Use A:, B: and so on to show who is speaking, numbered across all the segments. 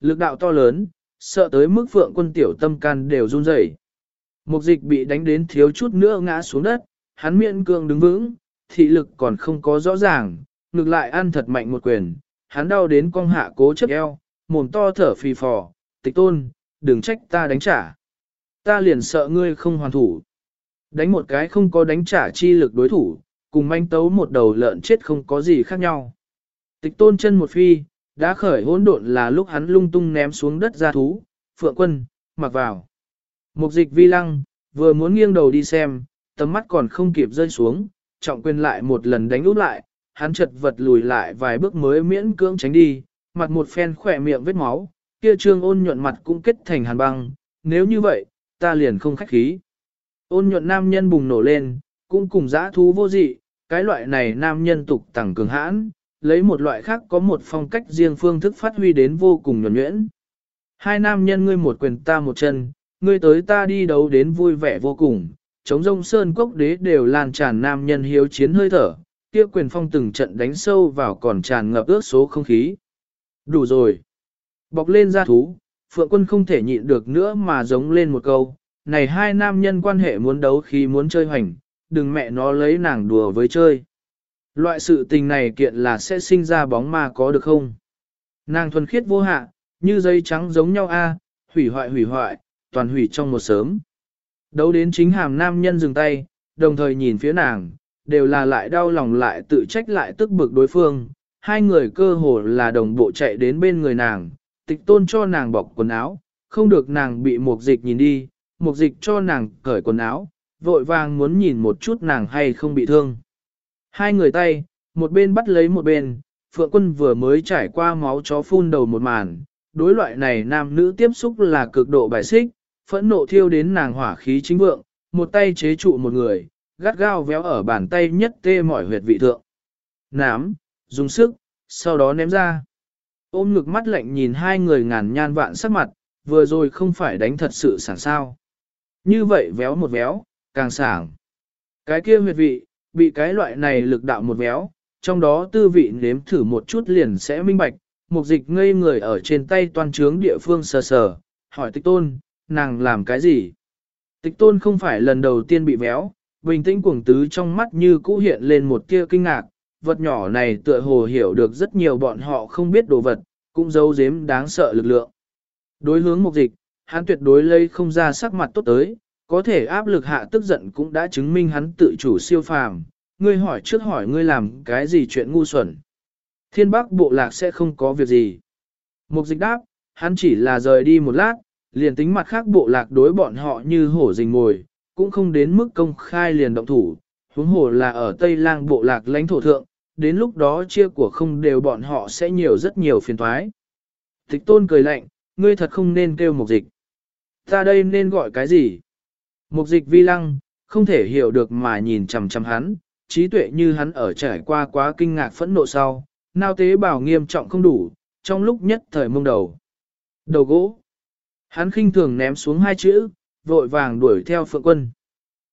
A: lực đạo to lớn, sợ tới mức phượng quân tiểu tâm can đều run rẩy. Mục dịch bị đánh đến thiếu chút nữa ngã xuống đất, hắn miệng cương đứng vững, thị lực còn không có rõ ràng, ngược lại ăn thật mạnh một quyền, hắn đau đến cong hạ cố chấp eo, mồm to thở phì phò, tịch tôn, đừng trách ta đánh trả. Ta liền sợ ngươi không hoàn thủ. Đánh một cái không có đánh trả chi lực đối thủ, cùng manh tấu một đầu lợn chết không có gì khác nhau. Tịch tôn chân một phi, đã khởi hỗn độn là lúc hắn lung tung ném xuống đất ra thú, phượng quân, mặc vào. Mục dịch vi lăng, vừa muốn nghiêng đầu đi xem, tầm mắt còn không kịp rơi xuống, trọng quyền lại một lần đánh úp lại, hắn chật vật lùi lại vài bước mới miễn cưỡng tránh đi, mặt một phen khỏe miệng vết máu, kia trương ôn nhuận mặt cũng kết thành hàn băng, nếu như vậy, ta liền không khách khí. Ôn nhuận nam nhân bùng nổ lên, cũng cùng dã thú vô dị, cái loại này nam nhân tục tẳng cường hãn, lấy một loại khác có một phong cách riêng phương thức phát huy đến vô cùng nhuẩn nhuyễn. Hai nam nhân ngươi một quyền ta một chân, ngươi tới ta đi đấu đến vui vẻ vô cùng, chống rông sơn cốc đế đều lan tràn nam nhân hiếu chiến hơi thở, kia quyền phong từng trận đánh sâu vào còn tràn ngập ước số không khí. Đủ rồi. Bọc lên ra thú, phượng quân không thể nhịn được nữa mà giống lên một câu, này hai nam nhân quan hệ muốn đấu khi muốn chơi hoành, đừng mẹ nó lấy nàng đùa với chơi. Loại sự tình này kiện là sẽ sinh ra bóng ma có được không? Nàng thuần khiết vô hạ, như dây trắng giống nhau a, hủy hoại hủy hoại, toàn hủy trong một sớm. Đấu đến chính hàm nam nhân dừng tay, đồng thời nhìn phía nàng, đều là lại đau lòng lại tự trách lại tức bực đối phương. Hai người cơ hồ là đồng bộ chạy đến bên người nàng, tịch tôn cho nàng bọc quần áo, không được nàng bị một dịch nhìn đi, một dịch cho nàng cởi quần áo, vội vàng muốn nhìn một chút nàng hay không bị thương. Hai người tay, một bên bắt lấy một bên, phượng quân vừa mới trải qua máu chó phun đầu một màn, đối loại này nam nữ tiếp xúc là cực độ bài xích, phẫn nộ thiêu đến nàng hỏa khí chính vượng, một tay chế trụ một người, gắt gao véo ở bàn tay nhất tê mỏi huyệt vị thượng. Nám, dùng sức, sau đó ném ra. Ôm ngực mắt lạnh nhìn hai người ngàn nhan vạn sắc mặt, vừa rồi không phải đánh thật sự sảng sao. Như vậy véo một véo, càng sảng. Cái kia huyệt vị, bị cái loại này lực đạo một véo, trong đó tư vị nếm thử một chút liền sẽ minh bạch, mục dịch ngây người ở trên tay toàn trướng địa phương sờ sờ, hỏi tịch tôn, nàng làm cái gì? Tịch tôn không phải lần đầu tiên bị véo, bình tĩnh cuồng tứ trong mắt như cũ hiện lên một tia kinh ngạc, vật nhỏ này tựa hồ hiểu được rất nhiều bọn họ không biết đồ vật, cũng giấu giếm đáng sợ lực lượng. Đối hướng mục dịch, hắn tuyệt đối lây không ra sắc mặt tốt tới, có thể áp lực hạ tức giận cũng đã chứng minh hắn tự chủ siêu phàm. Ngươi hỏi trước hỏi ngươi làm cái gì chuyện ngu xuẩn. Thiên bắc bộ lạc sẽ không có việc gì. Mục dịch đáp, hắn chỉ là rời đi một lát, liền tính mặt khác bộ lạc đối bọn họ như hổ rình mồi, cũng không đến mức công khai liền động thủ, huống hồ là ở Tây Lang bộ lạc lãnh thổ thượng, đến lúc đó chia của không đều bọn họ sẽ nhiều rất nhiều phiền thoái. Tịch tôn cười lạnh, ngươi thật không nên kêu mục dịch. Ta đây nên gọi cái gì? Mục dịch vi lăng, không thể hiểu được mà nhìn chằm chằm hắn, trí tuệ như hắn ở trải qua quá kinh ngạc phẫn nộ sau, nao tế bào nghiêm trọng không đủ, trong lúc nhất thời mông đầu. Đầu gỗ. Hắn khinh thường ném xuống hai chữ, vội vàng đuổi theo phượng quân.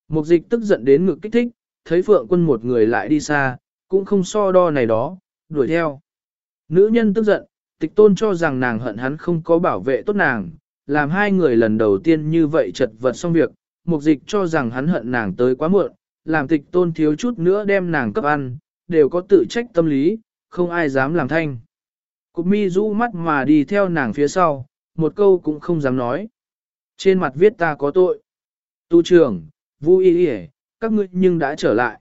A: Mục dịch tức giận đến ngực kích thích, thấy phượng quân một người lại đi xa, cũng không so đo này đó, đuổi theo. Nữ nhân tức giận, tịch tôn cho rằng nàng hận hắn không có bảo vệ tốt nàng, làm hai người lần đầu tiên như vậy chật vật xong việc, mục dịch cho rằng hắn hận nàng tới quá muộn, làm tịch tôn thiếu chút nữa đem nàng cấp ăn, đều có tự trách tâm lý, không ai dám làm thanh. Cục mi rũ mắt mà đi theo nàng phía sau, một câu cũng không dám nói. Trên mặt viết ta có tội. Tu trưởng, vui y y các ngươi nhưng đã trở lại.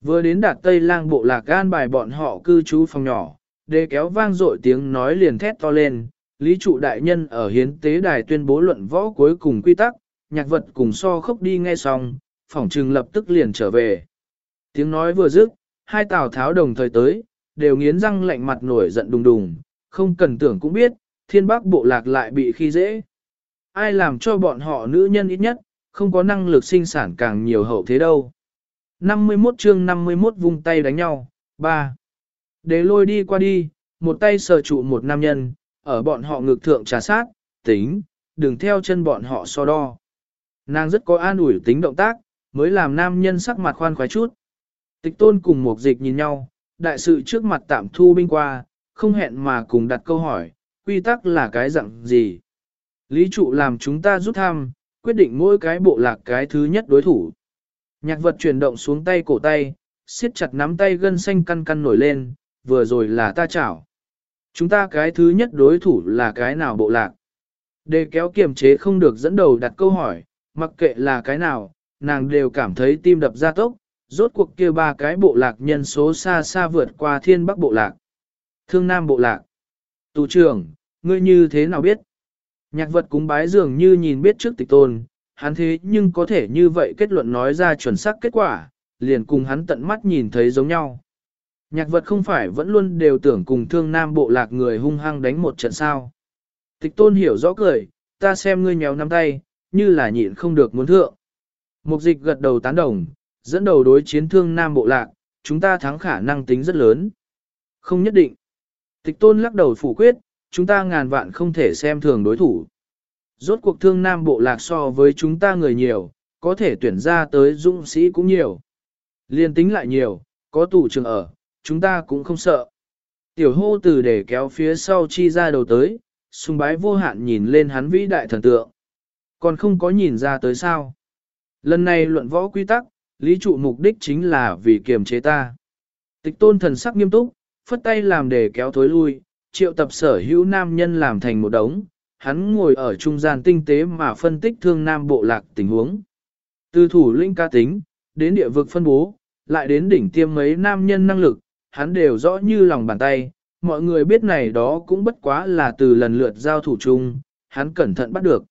A: Vừa đến đạt Tây lang bộ lạc gan bài bọn họ cư trú phòng nhỏ, đề kéo vang dội tiếng nói liền thét to lên. Lý trụ đại nhân ở hiến tế đài tuyên bố luận võ cuối cùng quy tắc, nhạc vật cùng so khốc đi nghe xong, phỏng trừng lập tức liền trở về. Tiếng nói vừa dứt, hai tào tháo đồng thời tới, đều nghiến răng lạnh mặt nổi giận đùng đùng, không cần tưởng cũng biết, thiên bắc bộ lạc lại bị khi dễ. Ai làm cho bọn họ nữ nhân ít nhất, không có năng lực sinh sản càng nhiều hậu thế đâu. 51 chương 51 vung tay đánh nhau, 3. Để lôi đi qua đi, một tay sờ trụ một nam nhân, ở bọn họ ngực thượng trà sát, tính, đừng theo chân bọn họ so đo. Nàng rất có an ủi tính động tác, mới làm nam nhân sắc mặt khoan khoái chút. Tịch tôn cùng một dịch nhìn nhau, đại sự trước mặt tạm thu binh qua, không hẹn mà cùng đặt câu hỏi, quy tắc là cái dạng gì? Lý trụ làm chúng ta rút thăm, quyết định mỗi cái bộ lạc cái thứ nhất đối thủ. Nhạc vật chuyển động xuống tay cổ tay, siết chặt nắm tay gân xanh căn căn nổi lên, vừa rồi là ta chảo. Chúng ta cái thứ nhất đối thủ là cái nào bộ lạc? Để kéo kiềm chế không được dẫn đầu đặt câu hỏi, mặc kệ là cái nào, nàng đều cảm thấy tim đập ra tốc, rốt cuộc kia ba cái bộ lạc nhân số xa xa vượt qua thiên bắc bộ lạc. Thương nam bộ lạc. Tù trưởng, ngươi như thế nào biết? Nhạc vật cúng bái dường như nhìn biết trước tịch tôn, hắn thế nhưng có thể như vậy kết luận nói ra chuẩn xác kết quả, liền cùng hắn tận mắt nhìn thấy giống nhau. Nhạc vật không phải vẫn luôn đều tưởng cùng thương nam bộ lạc người hung hăng đánh một trận sao. Tịch tôn hiểu rõ cười, ta xem ngươi nhéo nắm tay, như là nhịn không được muốn thượng. Mục dịch gật đầu tán đồng, dẫn đầu đối chiến thương nam bộ lạc, chúng ta thắng khả năng tính rất lớn. Không nhất định. Tịch tôn lắc đầu phủ quyết, chúng ta ngàn vạn không thể xem thường đối thủ. Rốt cuộc thương nam bộ lạc so với chúng ta người nhiều, có thể tuyển ra tới dũng sĩ cũng nhiều. Liên tính lại nhiều, có tủ trường ở, chúng ta cũng không sợ. Tiểu hô từ để kéo phía sau chi ra đầu tới, sung bái vô hạn nhìn lên hắn vĩ đại thần tượng. Còn không có nhìn ra tới sao. Lần này luận võ quy tắc, lý trụ mục đích chính là vì kiềm chế ta. Tịch tôn thần sắc nghiêm túc, phất tay làm để kéo thối lui, triệu tập sở hữu nam nhân làm thành một đống, hắn ngồi ở trung gian tinh tế mà phân tích thương nam bộ lạc tình huống. Từ thủ linh ca tính, đến địa vực phân bố, lại đến đỉnh tiêm mấy nam nhân năng lực, hắn đều rõ như lòng bàn tay, mọi người biết này đó cũng bất quá là từ lần lượt giao thủ chung, hắn cẩn thận bắt được.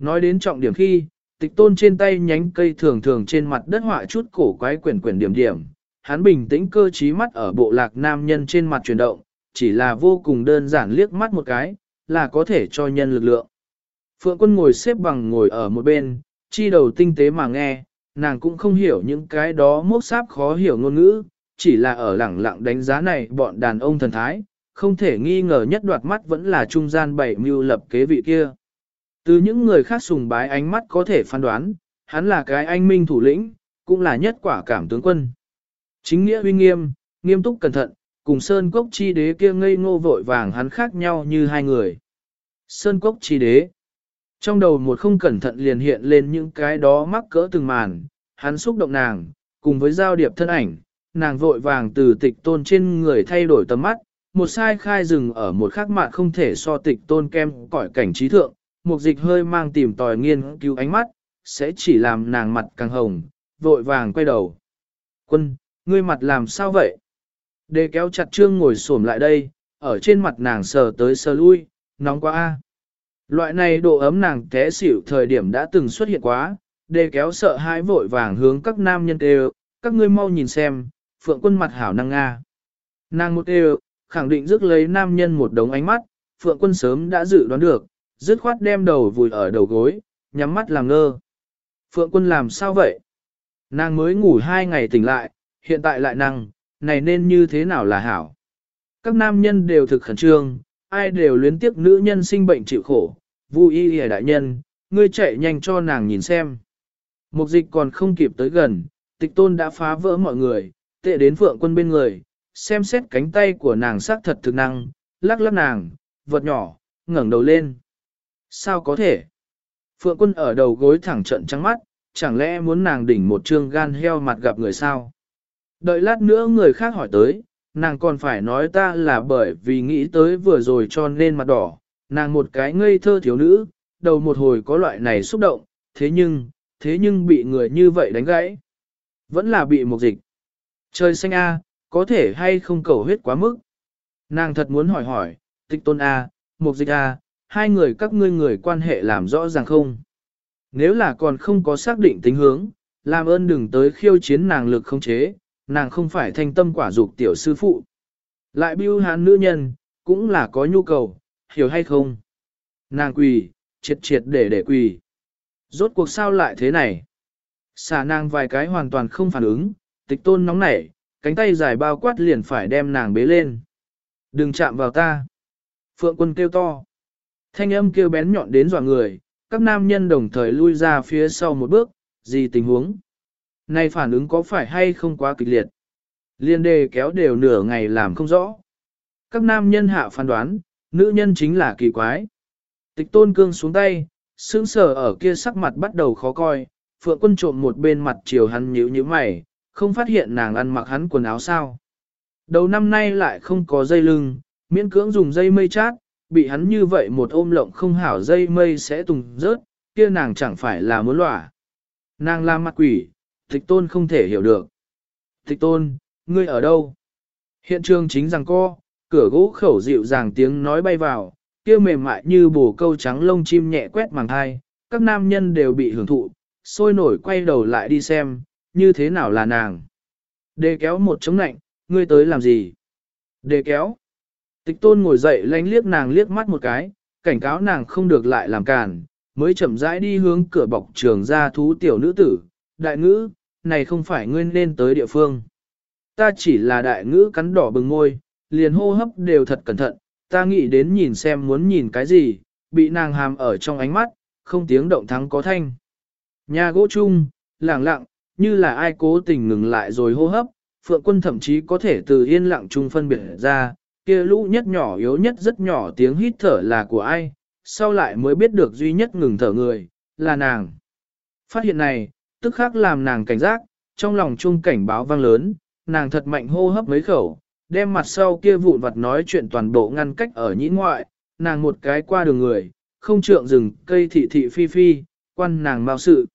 A: Nói đến trọng điểm khi, tịch tôn trên tay nhánh cây thường thường trên mặt đất họa chút cổ quái quyển quyển điểm điểm, hắn bình tĩnh cơ trí mắt ở bộ lạc nam nhân trên mặt chuyển động, chỉ là vô cùng đơn giản liếc mắt một cái, là có thể cho nhân lực lượng. Phượng quân ngồi xếp bằng ngồi ở một bên, chi đầu tinh tế mà nghe, nàng cũng không hiểu những cái đó mốc sáp khó hiểu ngôn ngữ, chỉ là ở lẳng lặng đánh giá này bọn đàn ông thần thái, không thể nghi ngờ nhất đoạt mắt vẫn là trung gian bảy mưu lập kế vị kia. Từ những người khác sùng bái ánh mắt có thể phán đoán, hắn là cái anh minh thủ lĩnh, cũng là nhất quả cảm tướng quân. Chính nghĩa uy nghiêm, nghiêm túc cẩn thận, cùng Sơn Cốc Chi Đế kia ngây ngô vội vàng hắn khác nhau như hai người. Sơn Cốc Chi Đế Trong đầu một không cẩn thận liền hiện lên những cái đó mắc cỡ từng màn, hắn xúc động nàng, cùng với giao điệp thân ảnh, nàng vội vàng từ tịch tôn trên người thay đổi tầm mắt, một sai khai rừng ở một khắc mạn không thể so tịch tôn kem cõi cảnh trí thượng, một dịch hơi mang tìm tòi nghiên cứu ánh mắt, sẽ chỉ làm nàng mặt càng hồng, vội vàng quay đầu. Quân, ngươi mặt làm sao vậy? Đề kéo chặt trương ngồi xổm lại đây, ở trên mặt nàng sờ tới sờ lui, nóng quá a. Loại này độ ấm nàng té xỉu thời điểm đã từng xuất hiện quá, đề kéo sợ hãi vội vàng hướng các nam nhân đều, các ngươi mau nhìn xem, phượng quân mặt hảo năng nga. Nàng một đều, khẳng định rước lấy nam nhân một đống ánh mắt, phượng quân sớm đã dự đoán được, dứt khoát đem đầu vùi ở đầu gối, nhắm mắt làm ngơ. Phượng quân làm sao vậy? Nàng mới ngủ hai ngày tỉnh lại, hiện tại lại năng, này nên như thế nào là hảo? Các nam nhân đều thực khẩn trương, ai đều luyến tiếc nữ nhân sinh bệnh chịu khổ, vui y hề đại nhân, ngươi chạy nhanh cho nàng nhìn xem. Mục dịch còn không kịp tới gần, tịch tôn đã phá vỡ mọi người, tệ đến phượng quân bên người, xem xét cánh tay của nàng sắc thật thực năng, lắc lắc nàng, vật nhỏ, ngẩng đầu lên. Sao có thể? Phượng quân ở đầu gối thẳng trận trắng mắt, chẳng lẽ muốn nàng đỉnh một trương gan heo mặt gặp người sao? Đợi lát nữa người khác hỏi tới, nàng còn phải nói ta là bởi vì nghĩ tới vừa rồi cho nên mặt đỏ, nàng một cái ngây thơ thiếu nữ, đầu một hồi có loại này xúc động, thế nhưng, thế nhưng bị người như vậy đánh gãy. Vẫn là bị một dịch. Trời xanh A, có thể hay không cầu huyết quá mức. Nàng thật muốn hỏi hỏi, tịch tôn A, một dịch A, hai người các ngươi người quan hệ làm rõ ràng không? Nếu là còn không có xác định tính hướng, làm ơn đừng tới khiêu chiến nàng lực không chế, nàng không phải thanh tâm quả dục tiểu sư phụ. Lại biêu hán nữ nhân, cũng là có nhu cầu, hiểu hay không? Nàng quỳ, triệt triệt để để quỳ. Rốt cuộc sao lại thế này? Xả nàng vài cái hoàn toàn không phản ứng, tịch tôn nóng nảy, cánh tay dài bao quát liền phải đem nàng bế lên. Đừng chạm vào ta. Phượng quân kêu to. Thanh âm kêu bén nhọn đến dọa người, các nam nhân đồng thời lui ra phía sau một bước, gì tình huống? Này phản ứng có phải hay không quá kịch liệt? Liên đề kéo đều nửa ngày làm không rõ. Các nam nhân hạ phán đoán, nữ nhân chính là kỳ quái. Tịch tôn cương xuống tay, sững sờ ở kia sắc mặt bắt đầu khó coi, phượng quân trộm một bên mặt chiều hắn nhíu như mày, không phát hiện nàng ăn mặc hắn quần áo sao. Đầu năm nay lại không có dây lưng, miễn cưỡng dùng dây mây chát, bị hắn như vậy một ôm lộng không hảo dây mây sẽ tùng rớt, kia nàng chẳng phải là muốn lỏa. Nàng la mặt quỷ, tịch tôn không thể hiểu được. Tịch tôn, ngươi ở đâu? Hiện trường chính rằng co, cửa gỗ khẩu dịu dàng tiếng nói bay vào, kia mềm mại như bồ câu trắng lông chim nhẹ quét màng hai, các nam nhân đều bị hưởng thụ, sôi nổi quay đầu lại đi xem, như thế nào là nàng. Đề kéo một chống nạnh, ngươi tới làm gì? Đề kéo. Tịch tôn ngồi dậy lánh liếc nàng liếc mắt một cái, cảnh cáo nàng không được lại làm càn, mới chậm rãi đi hướng cửa bọc trường ra thú tiểu nữ tử. Đại ngữ, này không phải ngươi nên tới địa phương. Ta chỉ là đại ngữ cắn đỏ bừng ngôi, liền hô hấp đều thật cẩn thận, ta nghĩ đến nhìn xem muốn nhìn cái gì, bị nàng hàm ở trong ánh mắt, không tiếng động thắng có thanh. Nhà gỗ chung, lặng lặng, như là ai cố tình ngừng lại rồi hô hấp, phượng quân thậm chí có thể từ yên lặng chung phân biệt ra, kia lũ nhất nhỏ yếu nhất rất nhỏ tiếng hít thở là của ai, sau lại mới biết được duy nhất ngừng thở người, là nàng. Phát hiện này, tức khắc làm nàng cảnh giác, trong lòng chung cảnh báo vang lớn, nàng thật mạnh hô hấp mấy khẩu, đem mặt sau kia vụn vặt nói chuyện toàn bộ ngăn cách ở nhĩ ngoại, nàng một cái qua đường người, không trượng rừng cây thị thị phi phi, quan nàng mau sự.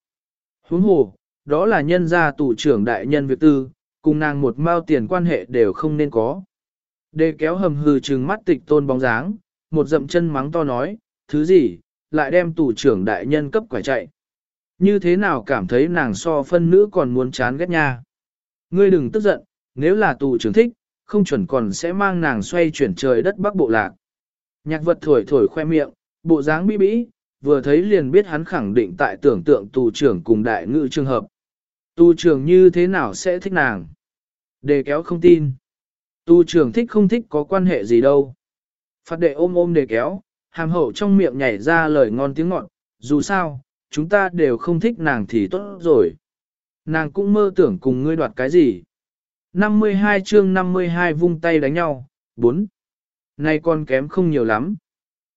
A: Huống hồ, đó là nhân gia tù trưởng đại nhân việc tư, cùng nàng một mao tiền quan hệ đều không nên có. Đề kéo hầm hừ trừng mắt tịch tôn bóng dáng, một dậm chân mắng to nói, thứ gì, lại đem tù trưởng đại nhân cấp quả chạy. Như thế nào cảm thấy nàng so phân nữ còn muốn chán ghét nha. Ngươi đừng tức giận, nếu là tù trưởng thích, không chuẩn còn sẽ mang nàng xoay chuyển trời đất bắc bộ lạc. Nhạc vật thổi thổi khoe miệng, bộ dáng bí bĩ, vừa thấy liền biết hắn khẳng định tại tưởng tượng tù trưởng cùng đại ngữ trường hợp. Tù trưởng như thế nào sẽ thích nàng? Đề kéo không tin. Tu trưởng thích không thích có quan hệ gì đâu. Phát đệ ôm ôm để kéo, hàm hậu trong miệng nhảy ra lời ngon tiếng ngọt, dù sao, chúng ta đều không thích nàng thì tốt rồi. Nàng cũng mơ tưởng cùng ngươi đoạt cái gì. 52 chương 52 vung tay đánh nhau, 4. Này còn kém không nhiều lắm.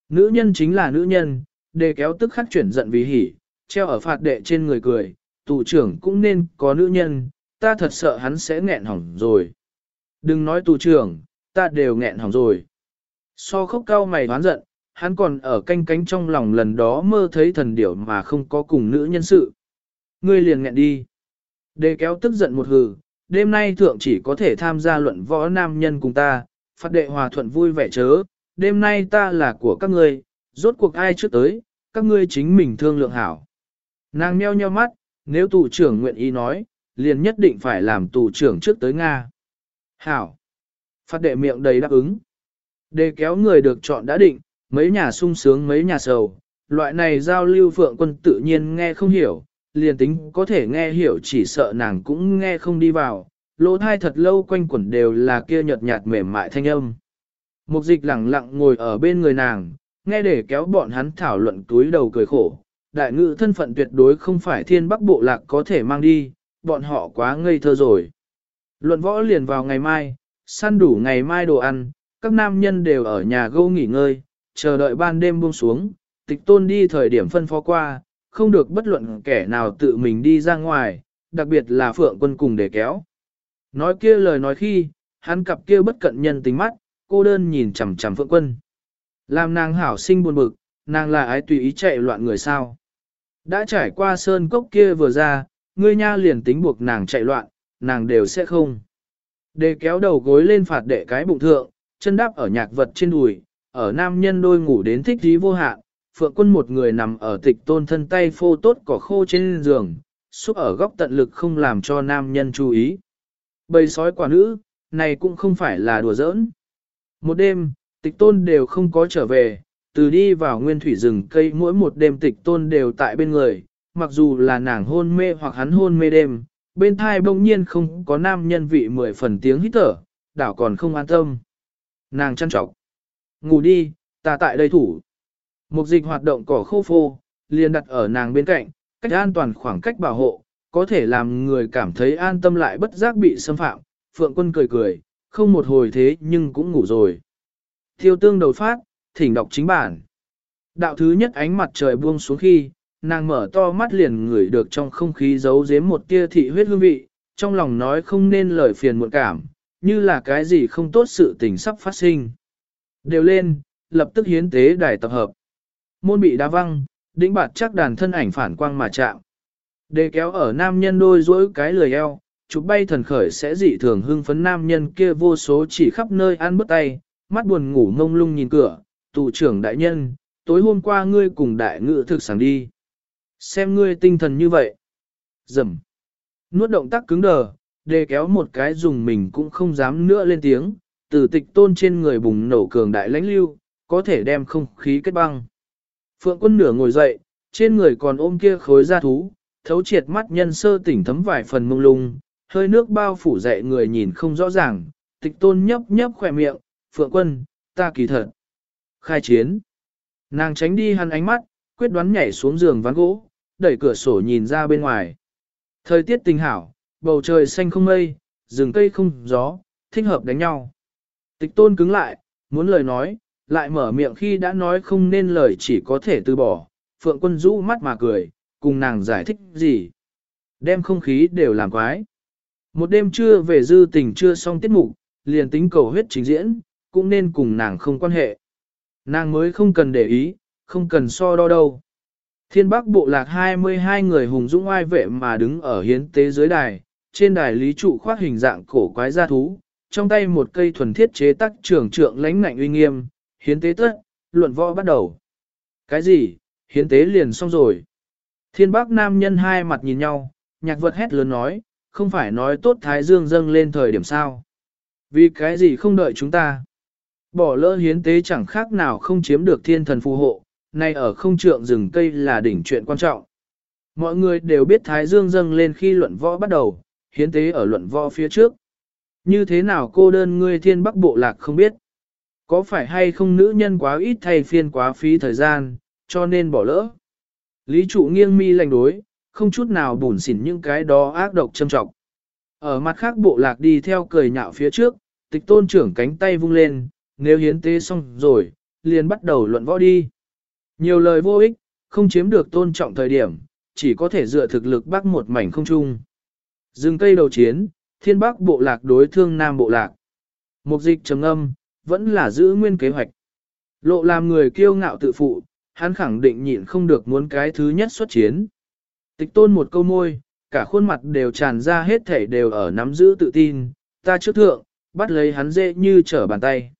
A: Nữ nhân chính là nữ nhân, đề kéo tức khắc chuyển giận vì hỉ, treo ở phạt đệ trên người cười, tù trưởng cũng nên có nữ nhân, ta thật sợ hắn sẽ nghẹn hỏng rồi. Đừng nói tù trưởng, ta đều nghẹn hỏng rồi. So khóc cao mày hoán giận, hắn còn ở canh cánh trong lòng lần đó mơ thấy thần điểu mà không có cùng nữ nhân sự. Ngươi liền nghẹn đi. Đề kéo tức giận một hừ, đêm nay thượng chỉ có thể tham gia luận võ nam nhân cùng ta, phát đệ hòa thuận vui vẻ chớ, đêm nay ta là của các ngươi, rốt cuộc ai trước tới, các ngươi chính mình thương lượng hảo. Nàng meo nheo mắt, nếu tù trưởng nguyện ý nói, liền nhất định phải làm tù trưởng trước tới Nga. Hảo. Phát đệ miệng đầy đáp ứng. Đề kéo người được chọn đã định, mấy nhà sung sướng mấy nhà sầu, loại này giao lưu phượng quân tự nhiên nghe không hiểu, liền tính có thể nghe hiểu chỉ sợ nàng cũng nghe không đi vào, lỗ thai thật lâu quanh quẩn đều là kia nhợt nhạt mềm mại thanh âm. Mục dịch lặng lặng ngồi ở bên người nàng, nghe để kéo bọn hắn thảo luận túi đầu cười khổ, đại ngự thân phận tuyệt đối không phải thiên bắc bộ lạc có thể mang đi, bọn họ quá ngây thơ rồi. Luận võ liền vào ngày mai, săn đủ ngày mai đồ ăn, các nam nhân đều ở nhà gâu nghỉ ngơi, chờ đợi ban đêm buông xuống, tịch tôn đi thời điểm phân phó qua, không được bất luận kẻ nào tự mình đi ra ngoài, đặc biệt là phượng quân cùng để kéo. Nói kia lời nói khi, hắn cặp kia bất cận nhân tính mắt, cô đơn nhìn chằm chằm phượng quân. Làm nàng hảo sinh buồn bực, nàng là ái tùy ý chạy loạn người sao. Đã trải qua sơn cốc kia vừa ra, ngươi nha liền tính buộc nàng chạy loạn, nàng đều sẽ không. Để kéo đầu gối lên phạt đệ cái bụng thượng, chân đáp ở nhạc vật trên đùi, ở nam nhân đôi ngủ đến thích dí vô hạn, phượng quân một người nằm ở tịch tôn thân tay phô tốt cỏ khô trên giường, xúc ở góc tận lực không làm cho nam nhân chú ý. Bầy sói quả nữ, này cũng không phải là đùa giỡn. Một đêm, tịch tôn đều không có trở về, từ đi vào nguyên thủy rừng cây mỗi một đêm tịch tôn đều tại bên người, mặc dù là nàng hôn mê hoặc hắn hôn mê đêm, bên thai bỗng nhiên không có nam nhân vị mười phần tiếng hít thở, đảo còn không an tâm. Nàng chăn trọc. Ngủ đi, ta tại đây thủ. Mục dịch hoạt động cỏ khô phô, liền đặt ở nàng bên cạnh, cách an toàn khoảng cách bảo hộ, có thể làm người cảm thấy an tâm lại bất giác bị xâm phạm. Phượng quân cười cười, không một hồi thế nhưng cũng ngủ rồi. Thiêu tương đầu phát, thỉnh đọc chính bản. Đạo thứ nhất ánh mặt trời buông xuống khi, nàng mở to mắt liền ngửi được trong không khí giấu giếm một tia thị huyết hương vị, trong lòng nói không nên lời phiền muộn cảm, như là cái gì không tốt sự tình sắp phát sinh. Đều lên, lập tức hiến tế đài tập hợp. Môn bị đá văng, đĩnh bạt chắc đàn thân ảnh phản quang mà chạm. Đề kéo ở nam nhân đôi dỗi cái lười eo, chụp bay thần khởi sẽ dị thường hưng phấn nam nhân kia vô số chỉ khắp nơi ăn bứt tay, mắt buồn ngủ ngông lung nhìn cửa, tù trưởng đại nhân, tối hôm qua ngươi cùng đại ngự thực sáng đi. Xem ngươi tinh thần như vậy. Dầm. Nuốt động tác cứng đờ, đề kéo một cái dùng mình cũng không dám nữa lên tiếng, từ tịch tôn trên người bùng nổ cường đại lãnh lưu, có thể đem không khí kết băng. Phượng quân nửa ngồi dậy, trên người còn ôm kia khối da thú, thấu triệt mắt nhân sơ tỉnh thấm vài phần mông lung, hơi nước bao phủ dậy người nhìn không rõ ràng, tịch tôn nhấp nhấp khỏe miệng, phượng quân, ta kỳ thật. Khai chiến. Nàng tránh đi hắn ánh mắt, quyết đoán nhảy xuống giường ván gỗ, đẩy cửa sổ nhìn ra bên ngoài. Thời tiết tình hảo, bầu trời xanh không mây, rừng cây không gió, thích hợp đánh nhau. Tịch tôn cứng lại, muốn lời nói, lại mở miệng khi đã nói không nên lời chỉ có thể từ bỏ. Phượng quân rũ mắt mà cười, cùng nàng giải thích gì. Đem không khí đều làm quái. Một đêm trưa về dư tình chưa xong tiết mục, liền tính cầu huyết trình diễn, cũng nên cùng nàng không quan hệ. Nàng mới không cần để ý, không cần so đo đâu. Thiên Bắc bộ lạc 22 người hùng dũng oai vệ mà đứng ở hiến tế dưới đài, trên đài lý trụ khoác hình dạng cổ quái gia thú, trong tay một cây thuần thiết chế tác trưởng trượng lãnh ngạnh uy nghiêm, hiến tế tất, luận võ bắt đầu. Cái gì, hiến tế liền xong rồi. Thiên Bắc nam nhân hai mặt nhìn nhau, nhạc vật hét lớn nói, không phải nói tốt Thái Dương dâng lên thời điểm sao. Vì cái gì không đợi chúng ta. Bỏ lỡ hiến tế chẳng khác nào không chiếm được thiên thần phù hộ, nay ở không trượng rừng cây là đỉnh chuyện quan trọng. Mọi người đều biết Thái Dương dâng lên khi luận võ bắt đầu, hiến tế ở luận võ phía trước. Như thế nào cô đơn ngươi thiên bắc bộ lạc không biết. Có phải hay không nữ nhân quá ít thay phiên quá phí thời gian, cho nên bỏ lỡ. Lý trụ nghiêng mi lành đối, không chút nào bùn xỉn những cái đó ác độc châm trọng. Ở mặt khác bộ lạc đi theo cười nhạo phía trước, tịch tôn trưởng cánh tay vung lên, nếu hiến tế xong rồi, liền bắt đầu luận võ đi. Nhiều lời vô ích, không chiếm được tôn trọng thời điểm, chỉ có thể dựa thực lực bắc một mảnh không chung. Dừng cây đầu chiến, thiên bắc bộ lạc đối thương nam bộ lạc. Mục dịch trầm âm, vẫn là giữ nguyên kế hoạch. Lộ làm người kiêu ngạo tự phụ, hắn khẳng định nhịn không được muốn cái thứ nhất xuất chiến. Tịch tôn một câu môi, cả khuôn mặt đều tràn ra hết thể đều ở nắm giữ tự tin, ta trước thượng, bắt lấy hắn dễ như trở bàn tay.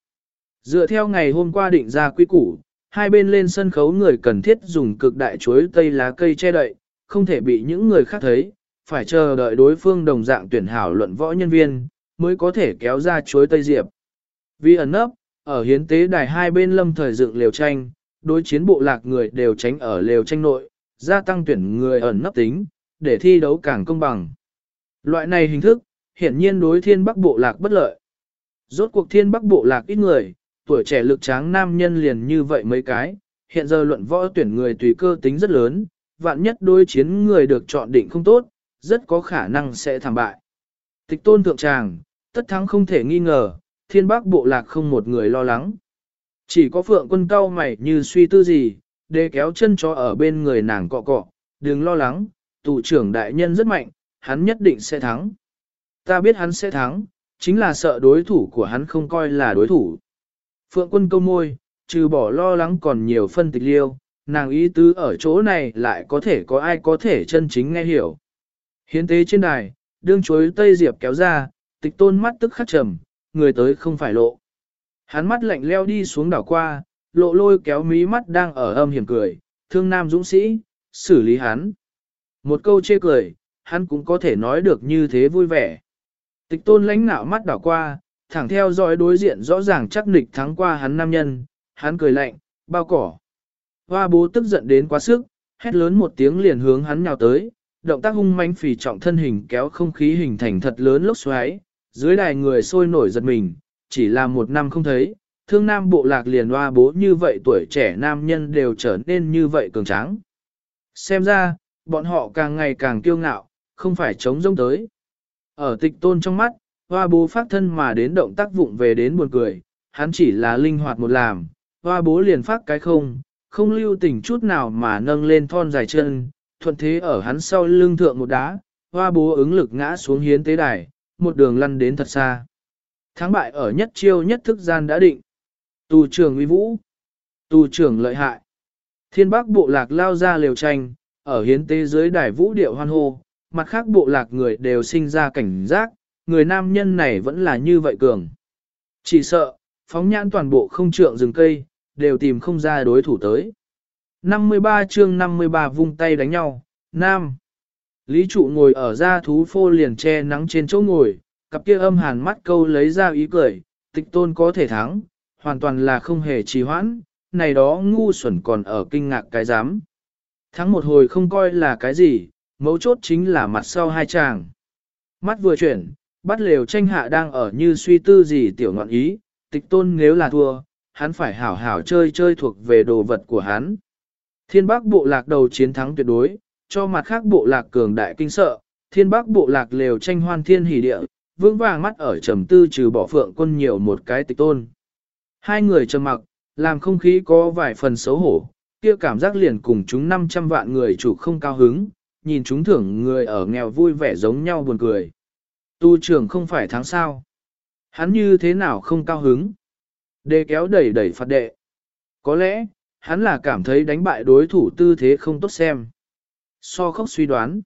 A: Dựa theo ngày hôm qua định ra quy củ, hai bên lên sân khấu người cần thiết dùng cực đại chuối tây lá cây che đậy, không thể bị những người khác thấy, phải chờ đợi đối phương đồng dạng tuyển hảo luận võ nhân viên, mới có thể kéo ra chuối tây diệp. Vì ẩn nấp, ở hiến tế đài hai bên lâm thời dựng liều tranh, đối chiến bộ lạc người đều tránh ở liều tranh nội, gia tăng tuyển người ẩn nấp tính, để thi đấu càng công bằng. Loại này hình thức, hiển nhiên đối thiên bắc bộ lạc bất lợi. Rốt cuộc thiên bắc bộ lạc ít người, tuổi trẻ lực tráng nam nhân liền như vậy mấy cái, hiện giờ luận võ tuyển người tùy cơ tính rất lớn, vạn nhất đối chiến người được chọn định không tốt, rất có khả năng sẽ thảm bại. Tịch tôn thượng tràng, tất thắng không thể nghi ngờ, thiên bác bộ lạc không một người lo lắng. Chỉ có phượng quân cao mày như suy tư gì, để kéo chân cho ở bên người nàng cọ cọ, đừng lo lắng, tù trưởng đại nhân rất mạnh, hắn nhất định sẽ thắng. Ta biết hắn sẽ thắng, chính là sợ đối thủ của hắn không coi là đối thủ. Phượng quân câu môi, trừ bỏ lo lắng còn nhiều phân tịch liêu, nàng ý tứ ở chỗ này lại có thể có ai có thể chân chính nghe hiểu. Hiến tế trên đài, đương chuối tây diệp kéo ra, tịch tôn mắt tức khắc trầm, người tới không phải lộ. Hắn mắt lạnh leo đi xuống đảo qua, lộ lôi kéo mí mắt đang ở âm hiểm cười, thương nam dũng sĩ, xử lý hắn. Một câu chê cười, hắn cũng có thể nói được như thế vui vẻ. Tịch tôn lãnh nạo mắt đảo qua, thẳng theo dõi đối diện rõ ràng chắc nịch thắng qua hắn nam nhân, hắn cười lạnh, bao cỏ. Hoa bố tức giận đến quá sức, hét lớn một tiếng liền hướng hắn nhào tới, động tác hung manh phì trọng thân hình kéo không khí hình thành thật lớn lốc xoáy, dưới đài người sôi nổi giật mình, chỉ là một năm không thấy, thương nam bộ lạc liền hoa bố như vậy tuổi trẻ nam nhân đều trở nên như vậy cường tráng. Xem ra, bọn họ càng ngày càng kiêu ngạo, không phải chống rông tới. Ở tịch tôn trong mắt, hoa bố phát thân mà đến động tác vụng về đến buồn cười, hắn chỉ là linh hoạt một làm, hoa bố liền phát cái không, không lưu tình chút nào mà nâng lên thon dài chân, thuận thế ở hắn sau lưng thượng một đá, hoa bố ứng lực ngã xuống hiến tế đài, một đường lăn đến thật xa. Thắng bại ở nhất chiêu nhất thức gian đã định. Tù trưởng uy vũ, tù trưởng lợi hại. Thiên bắc bộ lạc lao ra liều tranh, ở hiến tế dưới đài vũ điệu hoan hô, mặt khác bộ lạc người đều sinh ra cảnh giác, người nam nhân này vẫn là như vậy cường. Chỉ sợ, phóng nhãn toàn bộ không trượng rừng cây, đều tìm không ra đối thủ tới. 53 chương 53 vung tay đánh nhau, Nam. Lý trụ ngồi ở ra thú phô liền che nắng trên chỗ ngồi, cặp kia âm hàn mắt câu lấy ra ý cười, tịch tôn có thể thắng, hoàn toàn là không hề trì hoãn, này đó ngu xuẩn còn ở kinh ngạc cái dám. Thắng một hồi không coi là cái gì, mấu chốt chính là mặt sau hai chàng. Mắt vừa chuyển, bắt lều tranh hạ đang ở như suy tư gì tiểu ngọn ý, tịch tôn nếu là thua, hắn phải hảo hảo chơi chơi thuộc về đồ vật của hắn. Thiên Bắc bộ lạc đầu chiến thắng tuyệt đối, cho mặt khác bộ lạc cường đại kinh sợ, Thiên Bắc bộ lạc lều tranh hoan thiên hỉ địa, vững vàng mắt ở trầm tư trừ bỏ phượng quân nhiều một cái tịch tôn. Hai người trầm mặc, làm không khí có vài phần xấu hổ, kia cảm giác liền cùng chúng 500 vạn người chủ không cao hứng, nhìn chúng thưởng người ở nghèo vui vẻ giống nhau buồn cười. Tu trưởng không phải thắng sao. Hắn như thế nào không cao hứng. Đề kéo đẩy đẩy phạt đệ. Có lẽ, hắn là cảm thấy đánh bại đối thủ tư thế không tốt xem. So khóc suy đoán.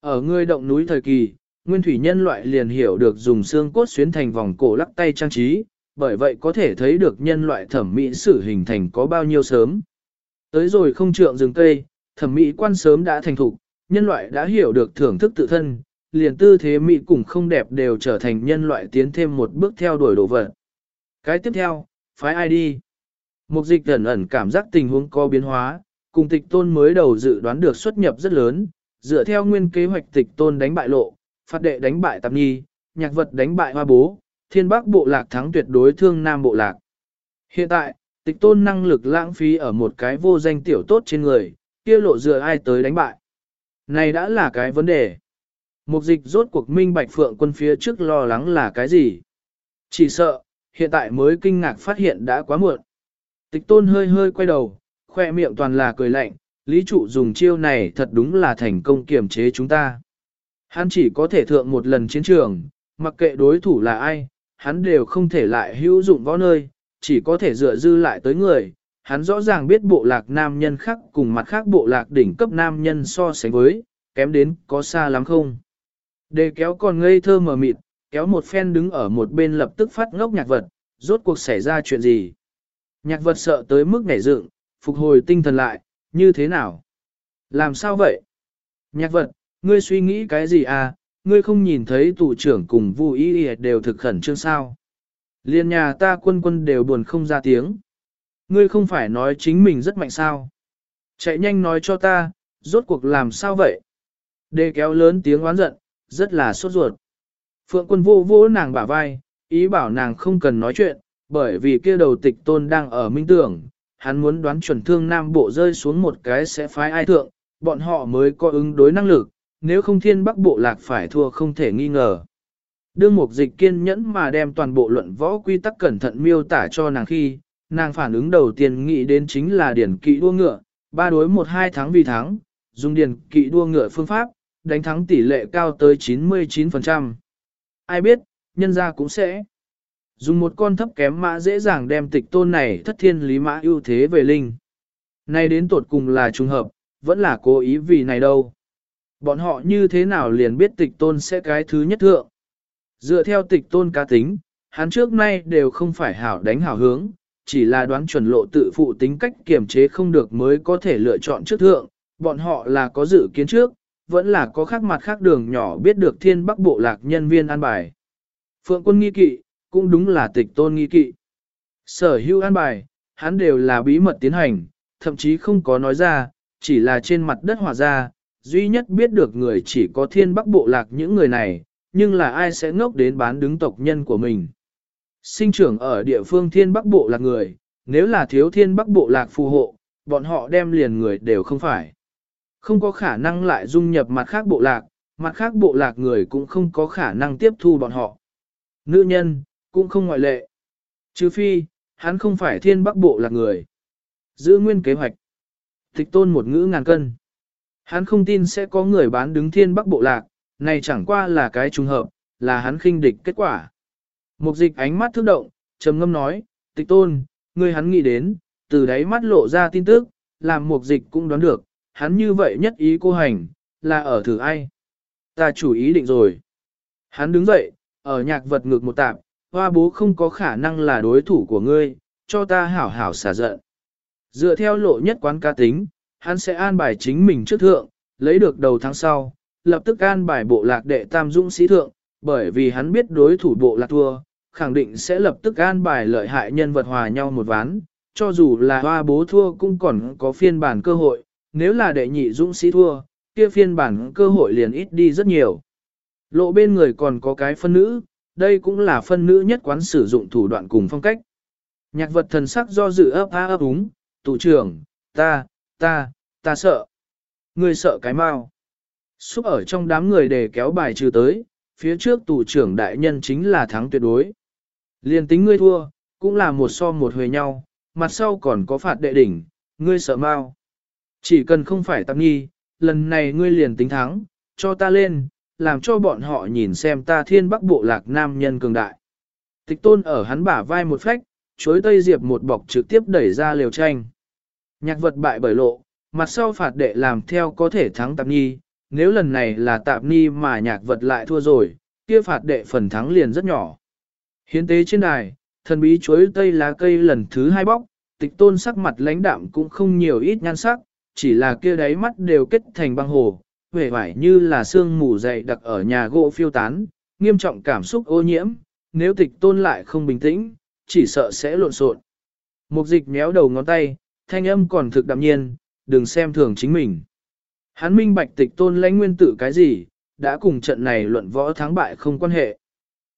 A: Ở ngươi động núi thời kỳ, nguyên thủy nhân loại liền hiểu được dùng xương cốt xuyến thành vòng cổ lắc tay trang trí, bởi vậy có thể thấy được nhân loại thẩm mỹ sử hình thành có bao nhiêu sớm. Tới rồi không trượng rừng cây, thẩm mỹ quan sớm đã thành thục, nhân loại đã hiểu được thưởng thức tự thân, liền tư thế mỹ cùng không đẹp đều trở thành nhân loại tiến thêm một bước theo đuổi đồ vật. Cái tiếp theo, phái ai đi? Mục dịch ẩn ẩn cảm giác tình huống có biến hóa, cùng tịch tôn mới đầu dự đoán được xuất nhập rất lớn, dựa theo nguyên kế hoạch tịch tôn đánh bại lộ, phát đệ đánh bại tạp nhi, nhạc vật đánh bại hoa bố, thiên bắc bộ lạc thắng tuyệt đối thương nam bộ lạc. Hiện tại, tịch tôn năng lực lãng phí ở một cái vô danh tiểu tốt trên người, kia lộ dựa ai tới đánh bại. Này đã là cái vấn đề. Mục dịch rốt cuộc minh bạch phượng quân phía trước lo lắng là cái gì? Chỉ sợ, hiện tại mới kinh ngạc phát hiện đã quá muộn. Tịch tôn hơi hơi quay đầu, khoe miệng toàn là cười lạnh, lý trụ dùng chiêu này thật đúng là thành công kiểm chế chúng ta. Hắn chỉ có thể thượng một lần chiến trường, mặc kệ đối thủ là ai, hắn đều không thể lại hữu dụng võ nơi, chỉ có thể dựa dư lại tới người. Hắn rõ ràng biết bộ lạc nam nhân khác cùng mặt khác bộ lạc đỉnh cấp nam nhân so sánh với, kém đến có xa lắm không. Đề kéo còn ngây thơ mờ mịt, kéo một phen đứng ở một bên lập tức phát ngốc nhạc vật, rốt cuộc xảy ra chuyện gì. Nhạc vật sợ tới mức nhảy dựng, phục hồi tinh thần lại, như thế nào? Làm sao vậy? Nhạc vật, ngươi suy nghĩ cái gì à? Ngươi không nhìn thấy tù trưởng cùng Vu Y đều thực khẩn trương sao? Liên nhà ta quân quân đều buồn không ra tiếng. Ngươi không phải nói chính mình rất mạnh sao? Chạy nhanh nói cho ta, rốt cuộc làm sao vậy? Đề kéo lớn tiếng oán giận, rất là sốt ruột. Phượng quân vô vô nàng bả vai, ý bảo nàng không cần nói chuyện, bởi vì kia đầu tịch tôn đang ở minh tưởng, hắn muốn đoán chuẩn thương Nam Bộ rơi xuống một cái sẽ phái ai thượng, bọn họ mới có ứng đối năng lực, nếu không thiên Bắc Bộ lạc phải thua không thể nghi ngờ. Đương mục dịch kiên nhẫn mà đem toàn bộ luận võ quy tắc cẩn thận miêu tả cho nàng khi, nàng phản ứng đầu tiên nghĩ đến chính là điển kỵ đua ngựa, ba đối một hai tháng vì thắng, dùng điển kỵ đua ngựa phương pháp, đánh thắng tỷ lệ cao tới 99%. Ai biết, nhân ra cũng sẽ. Dùng một con thấp kém mã dễ dàng đem tịch tôn này thất thiên lý mã ưu thế về linh. Nay đến tột cùng là trùng hợp, vẫn là cố ý vì này đâu. Bọn họ như thế nào liền biết tịch tôn sẽ cái thứ nhất thượng. Dựa theo tịch tôn cá tính, hắn trước nay đều không phải hảo đánh hảo hướng, chỉ là đoán chuẩn lộ tự phụ tính cách kiểm chế không được mới có thể lựa chọn trước thượng, bọn họ là có dự kiến trước, vẫn là có khác mặt khác đường nhỏ biết được thiên bắc bộ lạc nhân viên an bài. Phượng quân nghi kỵ, cũng đúng là tịch tôn nghi kỵ. Sở hữu an bài, hắn đều là bí mật tiến hành, thậm chí không có nói ra, chỉ là trên mặt đất hòa ra, duy nhất biết được người chỉ có thiên bắc bộ lạc những người này, nhưng là ai sẽ ngốc đến bán đứng tộc nhân của mình. Sinh trưởng ở địa phương thiên bắc bộ lạc người, nếu là thiếu thiên bắc bộ lạc phù hộ, bọn họ đem liền người đều không phải. Không có khả năng lại dung nhập mặt khác bộ lạc, mặt khác bộ lạc người cũng không có khả năng tiếp thu bọn họ. Nữ nhân, cũng không ngoại lệ. Chứ phi, hắn không phải thiên bắc bộ lạc người. Giữ nguyên kế hoạch. Tịch tôn một ngữ ngàn cân. Hắn không tin sẽ có người bán đứng thiên bắc bộ lạc, này chẳng qua là cái trùng hợp, là hắn khinh địch kết quả. Mục dịch ánh mắt thức động, trầm ngâm nói, tịch tôn, người hắn nghĩ đến, từ đấy mắt lộ ra tin tức, làm mục dịch cũng đoán được, hắn như vậy nhất ý cô hành, là ở thử ai. Ta chủ ý định rồi. Hắn đứng dậy, ở nhạc vật ngược một tạp, hoa bố không có khả năng là đối thủ của ngươi, cho ta hảo hảo xả giận. Dựa theo lộ nhất quán ca tính, hắn sẽ an bài chính mình trước thượng, lấy được đầu tháng sau, lập tức an bài bộ lạc đệ tam dũng sĩ thượng, bởi vì hắn biết đối thủ bộ lạc thua, khẳng định sẽ lập tức an bài lợi hại nhân vật hòa nhau một ván, cho dù là hoa bố thua cũng còn có phiên bản cơ hội, nếu là đệ nhị dũng sĩ thua, kia phiên bản cơ hội liền ít đi rất nhiều. Lộ bên người còn có cái phân nữ, đây cũng là phân nữ nhất quán sử dụng thủ đoạn cùng phong cách. Nhạc vật thần sắc do dự ấp á ấp úng, tụ trưởng, ta, ta, ta sợ. Người sợ cái mau. Xúc ở trong đám người để kéo bài trừ tới, phía trước tụ trưởng đại nhân chính là thắng tuyệt đối. Liên tính ngươi thua, cũng là một so một huề nhau, mặt sau còn có phạt đệ đỉnh, ngươi sợ mau. Chỉ cần không phải tạm nghi, lần này ngươi liền tính thắng, cho ta lên, làm cho bọn họ nhìn xem ta thiên bắc bộ lạc nam nhân cường đại. Tịch tôn ở hắn bả vai một phách, chối tây diệp một bọc trực tiếp đẩy ra liều tranh. Nhạc vật bại bởi lộ, mặt sau phạt đệ làm theo có thể thắng tạp nhi, nếu lần này là tạp nhi mà nhạc vật lại thua rồi, kia phạt đệ phần thắng liền rất nhỏ. Hiến tế trên đài, thần bí chuối tây lá cây lần thứ hai bóc, tịch tôn sắc mặt lãnh đạm cũng không nhiều ít nhan sắc, chỉ là kia đáy mắt đều kết thành băng hồ, vẻ vải như là sương mù dày đặc ở nhà gỗ phiêu tán, nghiêm trọng cảm xúc ô nhiễm, nếu tịch tôn lại không bình tĩnh, chỉ sợ sẽ lộn xộn. Mục dịch méo đầu ngón tay, thanh âm còn thực đạm nhiên, đừng xem thường chính mình. Hắn minh bạch tịch tôn lãnh nguyên tử cái gì, đã cùng trận này luận võ thắng bại không quan hệ.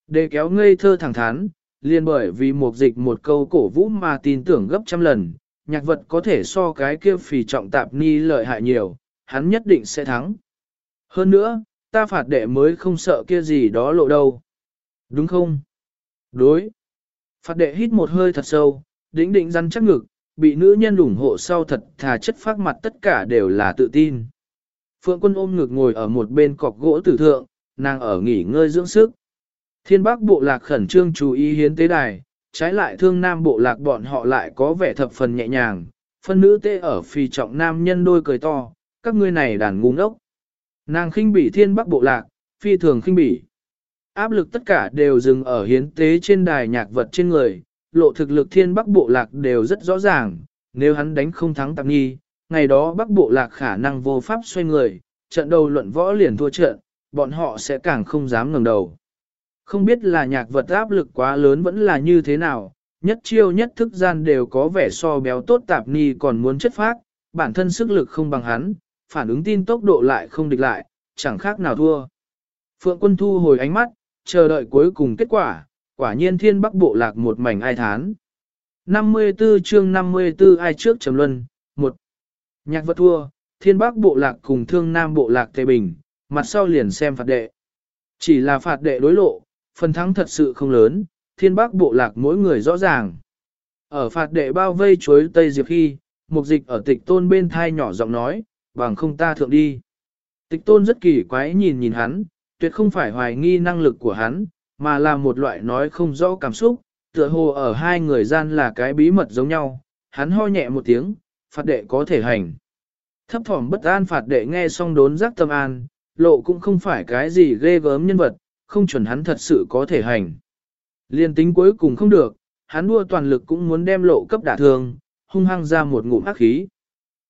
A: Để kéo ngây thơ thẳng thắn, liền bởi vì mục dịch một câu cổ vũ mà tin tưởng gấp trăm lần, nhạc vật có thể so cái kia phì trọng tạp ni lợi hại nhiều, hắn nhất định sẽ thắng. Hơn nữa, ta phạt đệ mới không sợ kia gì đó lộ đâu. Đúng không? Đối. Phạt đệ hít một hơi thật sâu, đĩnh định rắn chắc ngực, bị nữ nhân ủng hộ sau thật thà chất phát mặt tất cả đều là tự tin. Phượng quân ôm ngực ngồi ở một bên cọc gỗ tử thượng, nàng ở nghỉ ngơi dưỡng sức. Thiên bắc bộ lạc khẩn trương chú ý hiến tế đài, trái lại thương nam bộ lạc bọn họ lại có vẻ thập phần nhẹ nhàng, phân nữ tê ở phi trọng nam nhân đôi cười to, các ngươi này đàn ngu ngốc. Nàng khinh bỉ thiên bắc bộ lạc, phi thường khinh bỉ. Áp lực tất cả đều dừng ở hiến tế trên đài nhạc vật trên người, lộ thực lực thiên bắc bộ lạc đều rất rõ ràng, nếu hắn đánh không thắng tạm nghi, ngày đó bắc bộ lạc khả năng vô pháp xoay người, trận đầu luận võ liền thua trận, bọn họ sẽ càng không dám ngẩng đầu. Không biết là nhạc vật áp lực quá lớn vẫn là như thế nào, nhất chiêu nhất thức gian đều có vẻ so béo tốt tạp ni còn muốn chất phác, bản thân sức lực không bằng hắn, phản ứng tin tốc độ lại không địch lại, chẳng khác nào thua. Phượng quân thu hồi ánh mắt, chờ đợi cuối cùng kết quả, quả nhiên thiên bắc bộ lạc một mảnh ai thán. 54 chương 54 ai trước trầm luân, một Nhạc vật thua, thiên bắc bộ lạc cùng thương nam bộ lạc Tây Bình, mặt sau liền xem phạt đệ. Chỉ là phạt đệ đối lộ, phần thắng thật sự không lớn, thiên Bác bộ lạc mỗi người rõ ràng. Ở phạt đệ bao vây chuối Tây Diệp khi, mục dịch ở tịch tôn bên thai nhỏ giọng nói, bằng không ta thượng đi. Tịch tôn rất kỳ quái nhìn nhìn hắn, tuyệt không phải hoài nghi năng lực của hắn, mà là một loại nói không rõ cảm xúc, tựa hồ ở hai người gian là cái bí mật giống nhau. Hắn ho nhẹ một tiếng, phạt đệ có thể hành. Thấp thỏm bất an phạt đệ nghe xong đốn giác tâm an, lộ cũng không phải cái gì ghê gớm nhân vật, không chuẩn hắn thật sự có thể hành. Liên tính cuối cùng không được, hắn đua toàn lực cũng muốn đem lộ cấp đả thương, hung hăng ra một ngụm ác khí.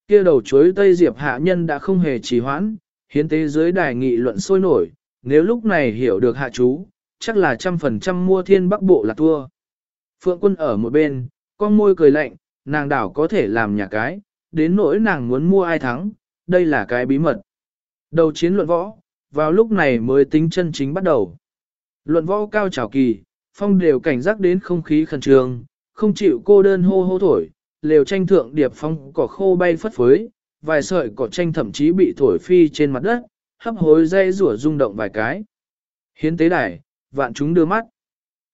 A: Kia đầu chuối Tây Diệp hạ nhân đã không hề trì hoãn, hiến tế dưới đài nghị luận sôi nổi, nếu lúc này hiểu được hạ chú, chắc là trăm phần trăm mua thiên bắc bộ là thua. Phượng quân ở một bên, con môi cười lạnh, nàng đảo có thể làm nhà cái, đến nỗi nàng muốn mua ai thắng, đây là cái bí mật. Đầu chiến luận võ, vào lúc này mới tính chân chính bắt đầu. Luận võ cao trào kỳ, phong đều cảnh giác đến không khí khẩn trương, không chịu cô đơn hô hô thổi, lều tranh thượng điệp phong cỏ khô bay phất phới, vài sợi cỏ tranh thậm chí bị thổi phi trên mặt đất, hấp hối dây rủa rung động vài cái. Hiến tế đài, vạn chúng đưa mắt.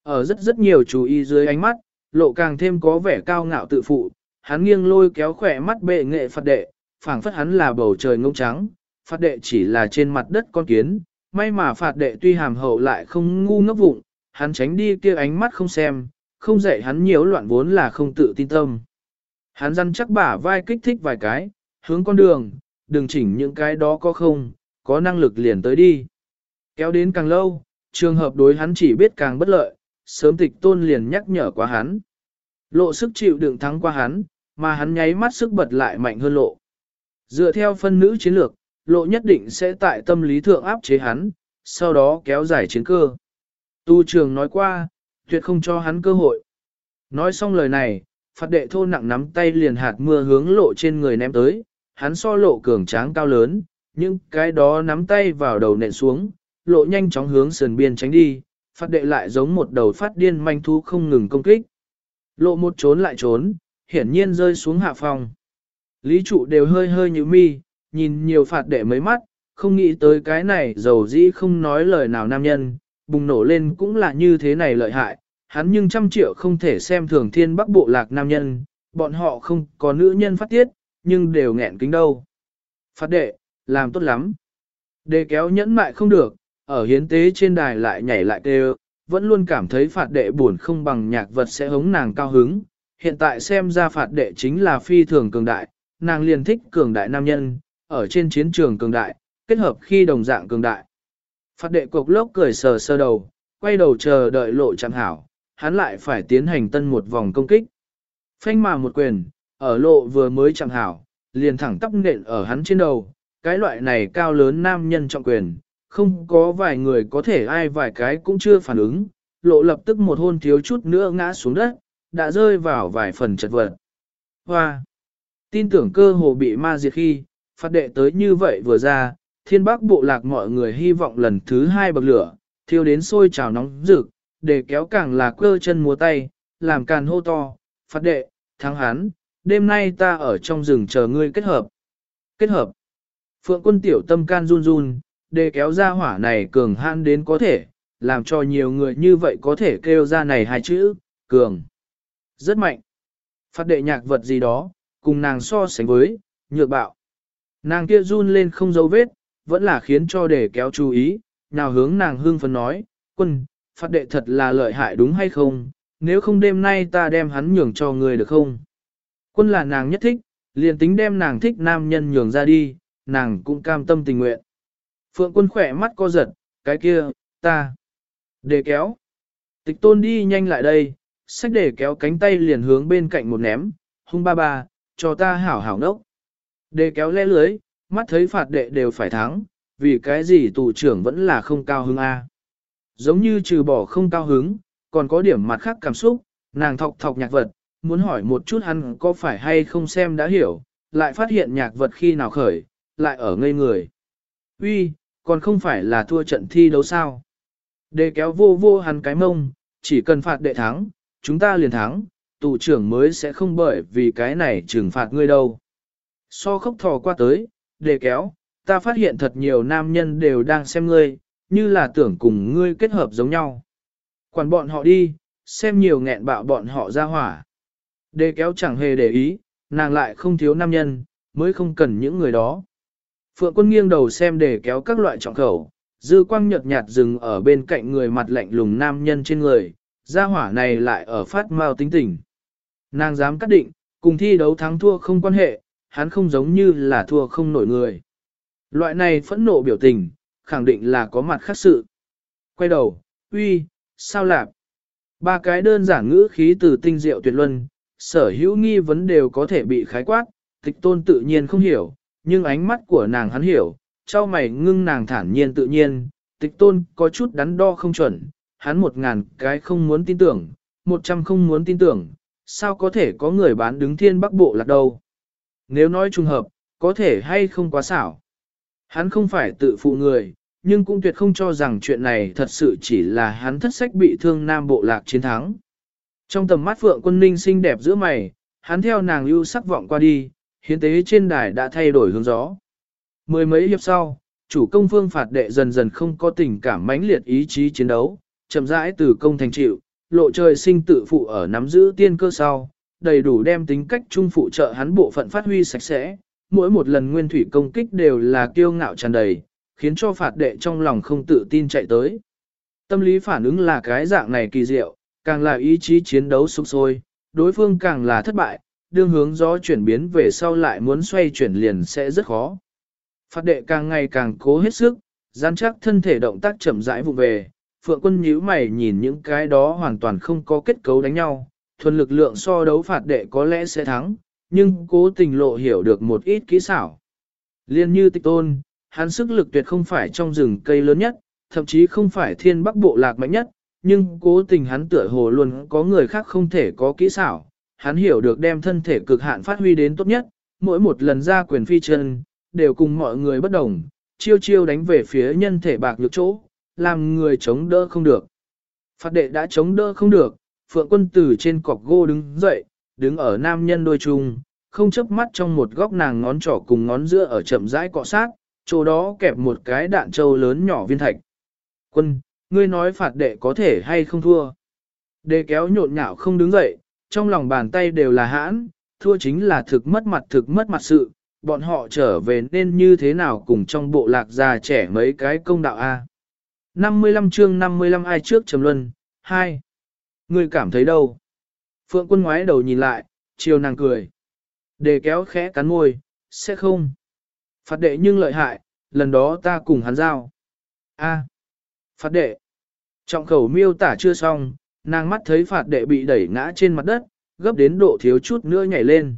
A: Ở rất rất nhiều chú ý dưới ánh mắt, lộ càng thêm có vẻ cao ngạo tự phụ, hắn nghiêng lôi kéo khỏe mắt bệ nghệ phật đệ, phảng phất hắn là bầu trời ngông trắng, phạt đệ chỉ là trên mặt đất con kiến, may mà phạt đệ tuy hàm hậu lại không ngu ngốc vụng, hắn tránh đi kia ánh mắt không xem, không dạy hắn nhiễu loạn vốn là không tự tin tâm. Hắn răn chắc bả vai kích thích vài cái, hướng con đường, đừng chỉnh những cái đó có không, có năng lực liền tới đi. Kéo đến càng lâu, trường hợp đối hắn chỉ biết càng bất lợi, sớm tịch tôn liền nhắc nhở qua hắn. Lộ sức chịu đựng thắng qua hắn, mà hắn nháy mắt sức bật lại mạnh hơn lộ. Dựa theo phân nữ chiến lược, lộ nhất định sẽ tại tâm lý thượng áp chế hắn, sau đó kéo dài chiến cơ. Tu trường nói qua, tuyệt không cho hắn cơ hội. Nói xong lời này, phạt đệ thô nặng nắm tay liền hạt mưa hướng lộ trên người ném tới, hắn so lộ cường tráng cao lớn, nhưng cái đó nắm tay vào đầu nện xuống, lộ nhanh chóng hướng sườn biên tránh đi, Phật đệ lại giống một đầu phát điên manh thú không ngừng công kích. Lộ một trốn lại trốn, hiển nhiên rơi xuống hạ phòng. Lý trụ đều hơi hơi như mi, nhìn nhiều phạt đệ mấy mắt, không nghĩ tới cái này dầu dĩ không nói lời nào nam nhân, bùng nổ lên cũng là như thế này lợi hại, hắn nhưng trăm triệu không thể xem thường thiên bắc bộ lạc nam nhân, bọn họ không có nữ nhân phát tiết, nhưng đều nghẹn kính đâu. Phát đệ, làm tốt lắm. Đề kéo nhẫn mại không được, ở hiến tế trên đài lại nhảy lại kêu, vẫn luôn cảm thấy phạt đệ buồn không bằng nhạc vật sẽ hống nàng cao hứng. Hiện tại xem ra phạt đệ chính là phi thường cường đại, nàng liền thích cường đại nam nhân, ở trên chiến trường cường đại, kết hợp khi đồng dạng cường đại. Phát đệ cục lốc cười sờ sơ đầu, quay đầu chờ đợi lộ chẳng hảo, hắn lại phải tiến hành tân một vòng công kích. Phanh mà một quyền, ở lộ vừa mới chẳng hảo, liền thẳng tắp nện ở hắn trên đầu, cái loại này cao lớn nam nhân trọng quyền, không có vài người có thể ai vài cái cũng chưa phản ứng, lộ lập tức một hôn thiếu chút nữa ngã xuống đất, đã rơi vào vài phần chật vật. Hoa! Tin tưởng cơ hồ bị ma diệt khi, phát đệ tới như vậy vừa ra, thiên Bác bộ lạc mọi người hy vọng lần thứ hai bậc lửa, thiêu đến sôi trào nóng rực, để kéo càng là cơ chân múa tay, làm càn hô to, phát đệ, thắng Hán, đêm nay ta ở trong rừng chờ ngươi kết hợp. Kết hợp. Phượng quân tiểu tâm can run run, để kéo ra hỏa này cường han đến có thể, làm cho nhiều người như vậy có thể kêu ra này hai chữ, cường. Rất mạnh. Phát đệ nhạc vật gì đó, cùng nàng so sánh với, nhược bạo. Nàng kia run lên không dấu vết, vẫn là khiến cho để kéo chú ý, nào hướng nàng hương phấn nói, quân, phát đệ thật là lợi hại đúng hay không, nếu không đêm nay ta đem hắn nhường cho người được không? Quân là nàng nhất thích, liền tính đem nàng thích nam nhân nhường ra đi, nàng cũng cam tâm tình nguyện. Phượng quân khỏe mắt co giật, cái kia, ta. Để kéo. Tịch tôn đi nhanh lại đây, sách để kéo cánh tay liền hướng bên cạnh một ném, hung ba ba, cho ta hảo hảo nốc. Để kéo le lưới, mắt thấy phạt đệ đều phải thắng, vì cái gì tù trưởng vẫn là không cao hứng A. Giống như trừ bỏ không cao hứng, còn có điểm mặt khác cảm xúc, nàng thọc thọc nhạc vật, muốn hỏi một chút hắn có phải hay không xem đã hiểu, lại phát hiện nhạc vật khi nào khởi, lại ở ngây người. Uy, còn không phải là thua trận thi đấu sao. Để kéo vô vô hắn cái mông, chỉ cần phạt đệ thắng, chúng ta liền thắng, tù trưởng mới sẽ không bởi vì cái này trừng phạt ngươi đâu. So khóc thò qua tới, để kéo, ta phát hiện thật nhiều nam nhân đều đang xem ngươi, như là tưởng cùng ngươi kết hợp giống nhau. Quản bọn họ đi, xem nhiều nghẹn bạo bọn họ ra hỏa. Đề kéo chẳng hề để ý, nàng lại không thiếu nam nhân, mới không cần những người đó. Phượng quân nghiêng đầu xem đề kéo các loại trọng khẩu, dư quang nhợt nhạt dừng ở bên cạnh người mặt lạnh lùng nam nhân trên người, gia hỏa này lại ở phát mau tính tình. Nàng dám cắt định, cùng thi đấu thắng thua không quan hệ, hắn không giống như là thua không nổi người. Loại này phẫn nộ biểu tình, khẳng định là có mặt khác sự. Quay đầu, uy, sao lạp? Ba cái đơn giản ngữ khí từ tinh diệu tuyệt luân, sở hữu nghi vấn đều có thể bị khái quát, tịch tôn tự nhiên không hiểu, nhưng ánh mắt của nàng hắn hiểu, trao mày ngưng nàng thản nhiên tự nhiên, tịch tôn có chút đắn đo không chuẩn, hắn một ngàn cái không muốn tin tưởng, một trăm không muốn tin tưởng, sao có thể có người bán đứng thiên bắc bộ lạc đâu. Nếu nói trùng hợp, có thể hay không quá xảo. Hắn không phải tự phụ người, nhưng cũng tuyệt không cho rằng chuyện này thật sự chỉ là hắn thất sách bị thương nam bộ lạc chiến thắng. Trong tầm mắt Phượng Quân Ninh xinh đẹp giữa mày, hắn theo nàng lưu sắc vọng qua đi, hiến tế trên đài đã thay đổi hướng gió. Mười mấy hiệp sau, chủ công phương phạt đệ dần dần không có tình cảm mãnh liệt ý chí chiến đấu, chậm rãi từ công thành chịu, lộ trời sinh tự phụ ở nắm giữ tiên cơ sau, đầy đủ đem tính cách trung phụ trợ hắn bộ phận phát huy sạch sẽ, mỗi một lần nguyên thủy công kích đều là kiêu ngạo tràn đầy, khiến cho phạt đệ trong lòng không tự tin chạy tới. Tâm lý phản ứng là cái dạng này kỳ diệu, càng là ý chí chiến đấu sục sôi, đối phương càng là thất bại, đương hướng gió chuyển biến về sau lại muốn xoay chuyển liền sẽ rất khó. Phạt đệ càng ngày càng cố hết sức, gian chắc thân thể động tác chậm rãi vụ về, phượng quân nhíu mày nhìn những cái đó hoàn toàn không có kết cấu đánh nhau, thuần lực lượng so đấu phạt đệ có lẽ sẽ thắng, nhưng cố tình lộ hiểu được một ít kỹ xảo. Liên như tịch tôn, hắn sức lực tuyệt không phải trong rừng cây lớn nhất, thậm chí không phải thiên bắc bộ lạc mạnh nhất, nhưng cố tình hắn tựa hồ luôn có người khác không thể có kỹ xảo, hắn hiểu được đem thân thể cực hạn phát huy đến tốt nhất, mỗi một lần ra quyền phi chân, đều cùng mọi người bất đồng, chiêu chiêu đánh về phía nhân thể bạc nhược chỗ, làm người chống đỡ không được. Phát đệ đã chống đỡ không được, phượng quân tử trên cọc gô đứng dậy, đứng ở nam nhân đôi chung, không chớp mắt trong một góc nàng ngón trỏ cùng ngón giữa ở chậm rãi cọ sát, chỗ đó kẹp một cái đạn trâu lớn nhỏ viên thạch. Quân, ngươi nói phạt đệ có thể hay không thua. Đệ kéo nhộn nhạo không đứng dậy, trong lòng bàn tay đều là hãn, thua chính là thực mất mặt thực mất mặt sự, bọn họ trở về nên như thế nào cùng trong bộ lạc già trẻ mấy cái công đạo A. 55 chương 55 ai trước trầm luân, 2. Ngươi cảm thấy đâu? Phượng quân ngoái đầu nhìn lại, chiều nàng cười. Đề kéo khẽ cắn môi, sẽ không. Phạt đệ nhưng lợi hại, lần đó ta cùng hắn giao. A. À. Phạt đệ. Trọng khẩu miêu tả chưa xong, nàng mắt thấy phạt đệ bị đẩy ngã trên mặt đất, gấp đến độ thiếu chút nữa nhảy lên.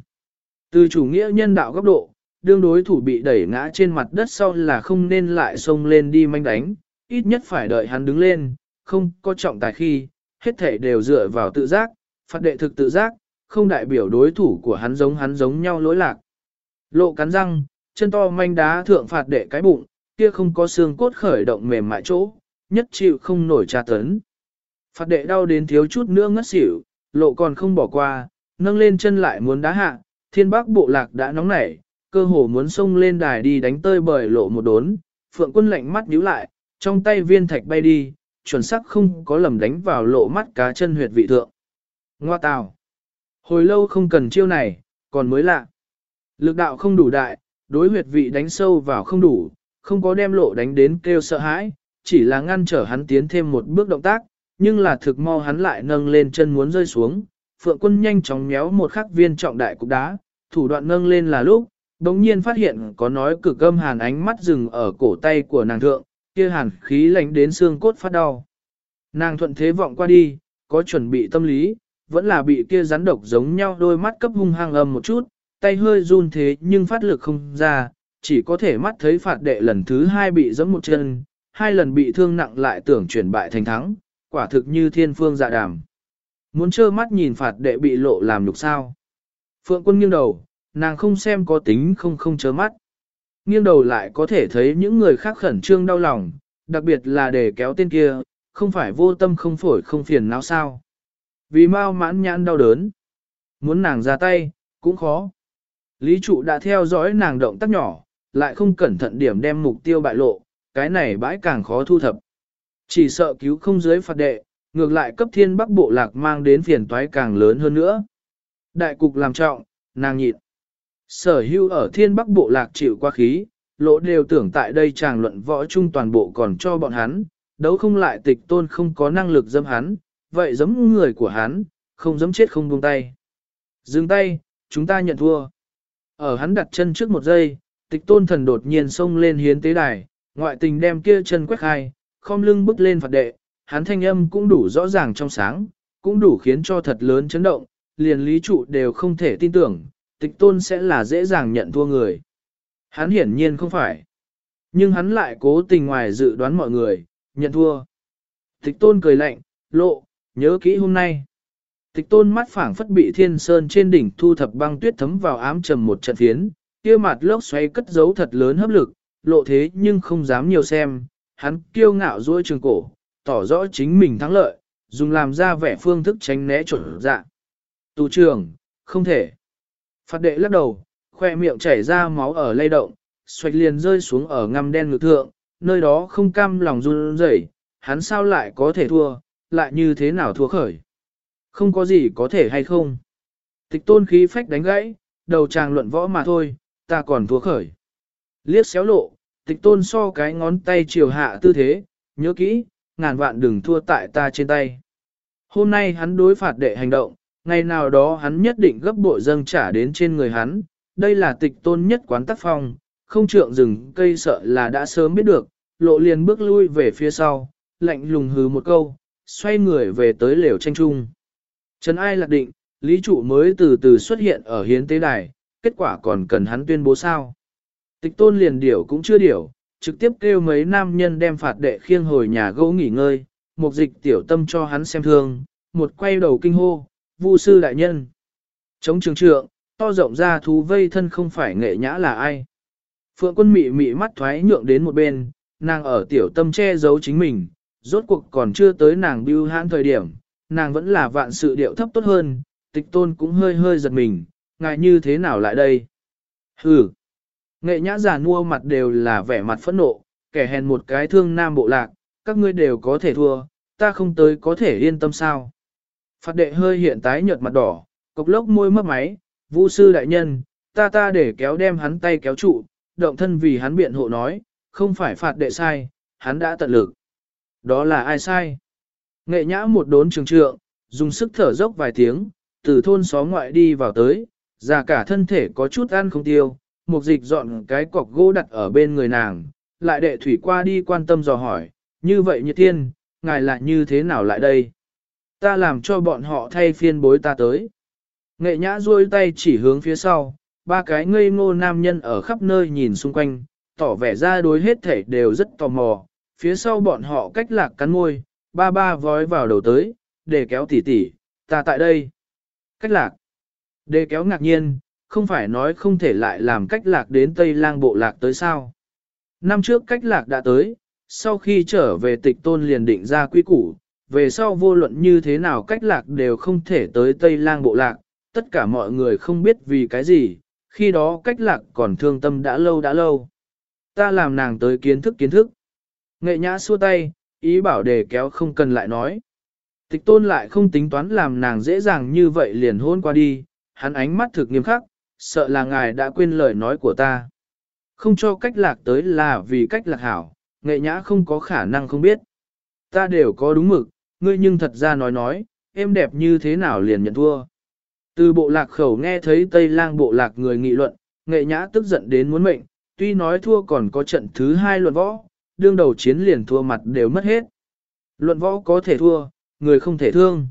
A: Từ chủ nghĩa nhân đạo góc độ, đương đối thủ bị đẩy ngã trên mặt đất sau là không nên lại xông lên đi manh đánh, ít nhất phải đợi hắn đứng lên, không có trọng tài khi, hết thể đều dựa vào tự giác, phạt đệ thực tự giác, không đại biểu đối thủ của hắn giống hắn giống nhau lỗi lạc. Lộ cắn răng, chân to manh đá thượng phạt đệ cái bụng, kia không có xương cốt khởi động mềm mại chỗ, nhất chịu không nổi tra tấn. Phạt đệ đau đến thiếu chút nữa ngất xỉu, lộ còn không bỏ qua, nâng lên chân lại muốn đá hạ, thiên bác bộ lạc đã nóng nảy, cơ hồ muốn xông lên đài đi đánh tơi bời lộ một đốn, phượng quân lạnh mắt nhíu lại, trong tay viên thạch bay đi, chuẩn xác không có lầm đánh vào lộ mắt cá chân huyệt vị thượng. Ngoa tào. Hồi lâu không cần chiêu này, còn mới lạ. Lực đạo không đủ đại, đối huyệt vị đánh sâu vào không đủ, không có đem lộ đánh đến kêu sợ hãi, chỉ là ngăn trở hắn tiến thêm một bước động tác, nhưng là thực mau hắn lại nâng lên chân muốn rơi xuống. Phượng quân nhanh chóng méo một khắc viên trọng đại cục đá, thủ đoạn nâng lên là lúc, đống nhiên phát hiện có nói cực âm hàn ánh mắt dừng ở cổ tay của nàng thượng, kia hàn khí lạnh đến xương cốt phát đau. Nàng thuận thế vọng qua đi, có chuẩn bị tâm lý, vẫn là bị kia rắn độc giống nhau đôi mắt cấp hung hăng âm một chút, tay hơi run thế nhưng phát lực không ra, chỉ có thể mắt thấy phạt đệ lần thứ hai bị giẫm một chân, hai lần bị thương nặng lại tưởng chuyển bại thành thắng, quả thực như thiên phương dạ đàm. Muốn trơ mắt nhìn phạt đệ bị lộ làm nhục sao. Phượng quân nghiêng đầu, nàng không xem có tính không không chớ mắt. Nghiêng đầu lại có thể thấy những người khác khẩn trương đau lòng, đặc biệt là để kéo tên kia, không phải vô tâm không phổi không phiền não sao. Vì mau mãn nhãn đau đớn. Muốn nàng ra tay, cũng khó. Lý trụ đã theo dõi nàng động tác nhỏ, lại không cẩn thận điểm đem mục tiêu bại lộ, cái này bãi càng khó thu thập. Chỉ sợ cứu không dưới phạt đệ, ngược lại cấp thiên bắc bộ lạc mang đến phiền toái càng lớn hơn nữa. Đại cục làm trọng, nàng nhịn. Sở hưu ở thiên bắc bộ lạc chịu qua khí, lỗ đều tưởng tại đây chàng luận võ chung toàn bộ còn cho bọn hắn, đấu không lại tịch tôn không có năng lực dâm hắn, vậy giống người của hắn, không dám chết không buông tay. Dừng tay, chúng ta nhận thua. Ở hắn đặt chân trước một giây, tịch tôn thần đột nhiên xông lên hiến tế đài, ngoại tình đem kia chân quét hai, khom lưng bước lên phạt đệ, hắn thanh âm cũng đủ rõ ràng trong sáng, cũng đủ khiến cho thật lớn chấn động, liền lý trụ đều không thể tin tưởng, tịch tôn sẽ là dễ dàng nhận thua người. Hắn hiển nhiên không phải. Nhưng hắn lại cố tình ngoài dự đoán mọi người, nhận thua. Tịch tôn cười lạnh, lộ, nhớ kỹ hôm nay. Tịch tôn mắt phảng phất bị thiên sơn trên đỉnh thu thập băng tuyết thấm vào ám trầm một trận phiến, kia mặt lốc xoáy cất giấu thật lớn hấp lực, lộ thế nhưng không dám nhiều xem, hắn kiêu ngạo duỗi trường cổ, tỏ rõ chính mình thắng lợi, dùng làm ra vẻ phương thức tránh né chuẩn dạ. Tù trưởng, không thể. Phạt đệ lắc đầu, khoe miệng chảy ra máu ở lay động, xoạch liền rơi xuống ở ngăm đen ngực thượng, nơi đó không cam lòng run rẩy, hắn sao lại có thể thua, lại như thế nào thua khởi. Không có gì có thể hay không. Tịch tôn khí phách đánh gãy, đầu chàng luận võ mà thôi, ta còn thua khởi. Liếc xéo lộ, tịch tôn so cái ngón tay chiều hạ tư thế, nhớ kỹ, ngàn vạn đừng thua tại ta trên tay. Hôm nay hắn đối phạt đệ hành động, ngày nào đó hắn nhất định gấp bội dâng trả đến trên người hắn, đây là tịch tôn nhất quán tác phong, không trượng rừng cây sợ là đã sớm biết được, lộ liền bước lui về phía sau, lạnh lùng hứ một câu, xoay người về tới lều tranh trung. Trần ai lạc định, lý trụ mới từ từ xuất hiện ở hiến tế đài, kết quả còn cần hắn tuyên bố sao. Tịch tôn liền điểu cũng chưa điểu, trực tiếp kêu mấy nam nhân đem phạt đệ khiêng hồi nhà gỗ nghỉ ngơi, một dịch tiểu tâm cho hắn xem thương, một quay đầu kinh hô, vu sư đại nhân. Chống trường trượng, to rộng ra thú vây thân không phải nghệ nhã là ai. Phượng quân mị mị mắt thoái nhượng đến một bên, nàng ở tiểu tâm che giấu chính mình, rốt cuộc còn chưa tới nàng bưu hãn thời điểm, nàng vẫn là vạn sự điệu thấp tốt hơn, tịch tôn cũng hơi hơi giật mình, ngại như thế nào lại đây. Hừ, nghệ nhã giả nua mặt đều là vẻ mặt phẫn nộ, kẻ hèn một cái thương nam bộ lạc, các ngươi đều có thể thua, ta không tới có thể yên tâm sao. Phạt đệ hơi hiện tái nhợt mặt đỏ, cục lốc môi mấp máy, Vu sư đại nhân, ta ta để kéo đem hắn tay kéo trụ, động thân vì hắn biện hộ nói, không phải phạt đệ sai, hắn đã tận lực. Đó là ai sai? Nghệ nhã một đốn trường trượng, dùng sức thở dốc vài tiếng, từ thôn xó ngoại đi vào tới, già cả thân thể có chút ăn không tiêu, một dịch dọn cái cọc gỗ đặt ở bên người nàng, lại đệ thủy qua đi quan tâm dò hỏi, như vậy nhiệt thiên, ngài lại như thế nào lại đây? Ta làm cho bọn họ thay phiên bối ta tới. Nghệ nhã duỗi tay chỉ hướng phía sau, ba cái ngây ngô nam nhân ở khắp nơi nhìn xung quanh, tỏ vẻ ra đối hết thể đều rất tò mò, phía sau bọn họ cách lạc cắn môi, ba ba vói vào đầu tới, để kéo tỉ tỉ, ta tại đây. Cách lạc. Để kéo ngạc nhiên, không phải nói không thể lại làm cách lạc đến Tây lang bộ lạc tới sao. Năm trước cách lạc đã tới, sau khi trở về tịch tôn liền định ra quy củ, về sau vô luận như thế nào cách lạc đều không thể tới Tây lang bộ lạc, tất cả mọi người không biết vì cái gì, khi đó cách lạc còn thương tâm đã lâu đã lâu. Ta làm nàng tới kiến thức kiến thức. Nghệ nhã xua tay, ý bảo đề kéo không cần lại nói. Tịch tôn lại không tính toán làm nàng dễ dàng như vậy liền hôn qua đi, hắn ánh mắt thực nghiêm khắc, sợ là ngài đã quên lời nói của ta. Không cho cách lạc tới là vì cách lạc hảo, nghệ nhã không có khả năng không biết. Ta đều có đúng mực, ngươi nhưng thật ra nói nói, em đẹp như thế nào liền nhận thua. Từ bộ lạc khẩu nghe thấy Tây lang bộ lạc người nghị luận, nghệ nhã tức giận đến muốn mệnh, tuy nói thua còn có trận thứ hai luận võ, đương đầu chiến liền thua mặt đều mất hết. Luận võ có thể thua, người không thể thương.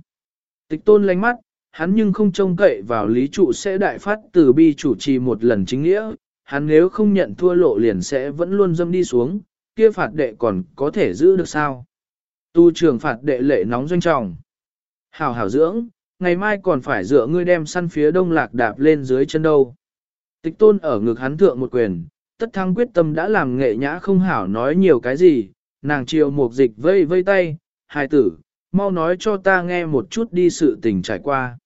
A: Tịch tôn lánh mắt, hắn nhưng không trông cậy vào lý trụ sẽ đại phát từ bi chủ trì một lần chính nghĩa, hắn nếu không nhận thua lộ liền sẽ vẫn luôn dâm đi xuống, kia phạt đệ còn có thể giữ được sao. Tu trưởng phạt đệ lệ nóng doanh trọng. Hảo hảo dưỡng, ngày mai còn phải dựa ngươi đem săn phía đông lạc đạp lên dưới chân đâu. Tịch tôn ở ngực hắn thượng một quyền, tất thăng quyết tâm đã làm nghệ nhã không hảo nói nhiều cái gì, nàng chiều một dịch vây vây tay, hài tử, mau nói cho ta nghe một chút đi sự tình trải qua.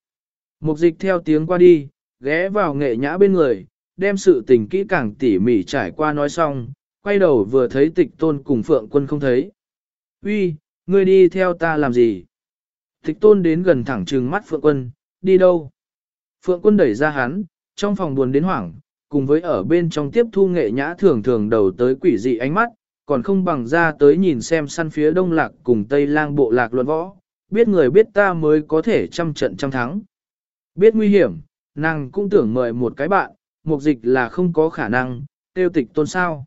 A: Một dịch theo tiếng qua đi, ghé vào nghệ nhã bên người, đem sự tình kỹ càng tỉ mỉ trải qua nói xong, quay đầu vừa thấy tịch tôn cùng phượng quân không thấy. Uy, ngươi đi theo ta làm gì? Thích tôn đến gần thẳng trừng mắt phượng quân, đi đâu? Phượng quân đẩy ra hắn, trong phòng buồn đến hoảng, cùng với ở bên trong tiếp thu nghệ nhã thường thường đầu tới quỷ dị ánh mắt, còn không bằng ra tới nhìn xem săn phía đông lạc cùng tây lang bộ lạc luận võ, biết người biết ta mới có thể trăm trận trăm thắng. Biết nguy hiểm, nàng cũng tưởng mời một cái bạn, mục dịch là không có khả năng, tiêu tịch tôn sao.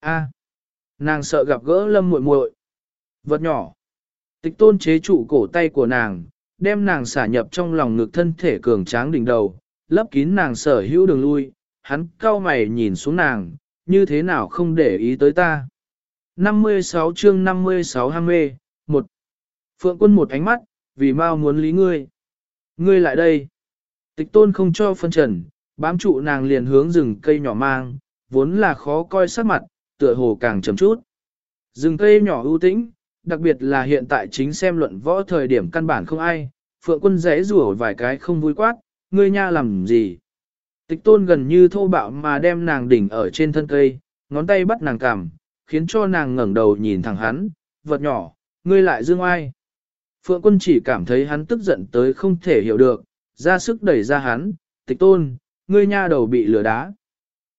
A: A, nàng sợ gặp gỡ lâm muội muội. Vật nhỏ. Tịch tôn chế trụ cổ tay của nàng, đem nàng xả nhập trong lòng ngực thân thể cường tráng đỉnh đầu, lấp kín nàng sở hữu đường lui, hắn cao mày nhìn xuống nàng, như thế nào không để ý tới ta. 56 chương 56 ham mê, một Phượng quân một ánh mắt, vì mau muốn lý ngươi. Ngươi lại đây. Tịch tôn không cho phân trần, bám trụ nàng liền hướng rừng cây nhỏ mang, vốn là khó coi sắc mặt, tựa hồ càng chấm chút. Rừng cây nhỏ ưu tĩnh, đặc biệt là hiện tại chính xem luận võ thời điểm căn bản không ai, phượng quân rẽ rủa vài cái không vui quát, ngươi nha làm gì. Tịch tôn gần như thô bạo mà đem nàng đỉnh ở trên thân cây, ngón tay bắt nàng cằm, khiến cho nàng ngẩng đầu nhìn thẳng hắn, vật nhỏ, ngươi lại dương ai. Phượng quân chỉ cảm thấy hắn tức giận tới không thể hiểu được, ra sức đẩy ra hắn, tịch tôn, ngươi nha đầu bị lửa đá.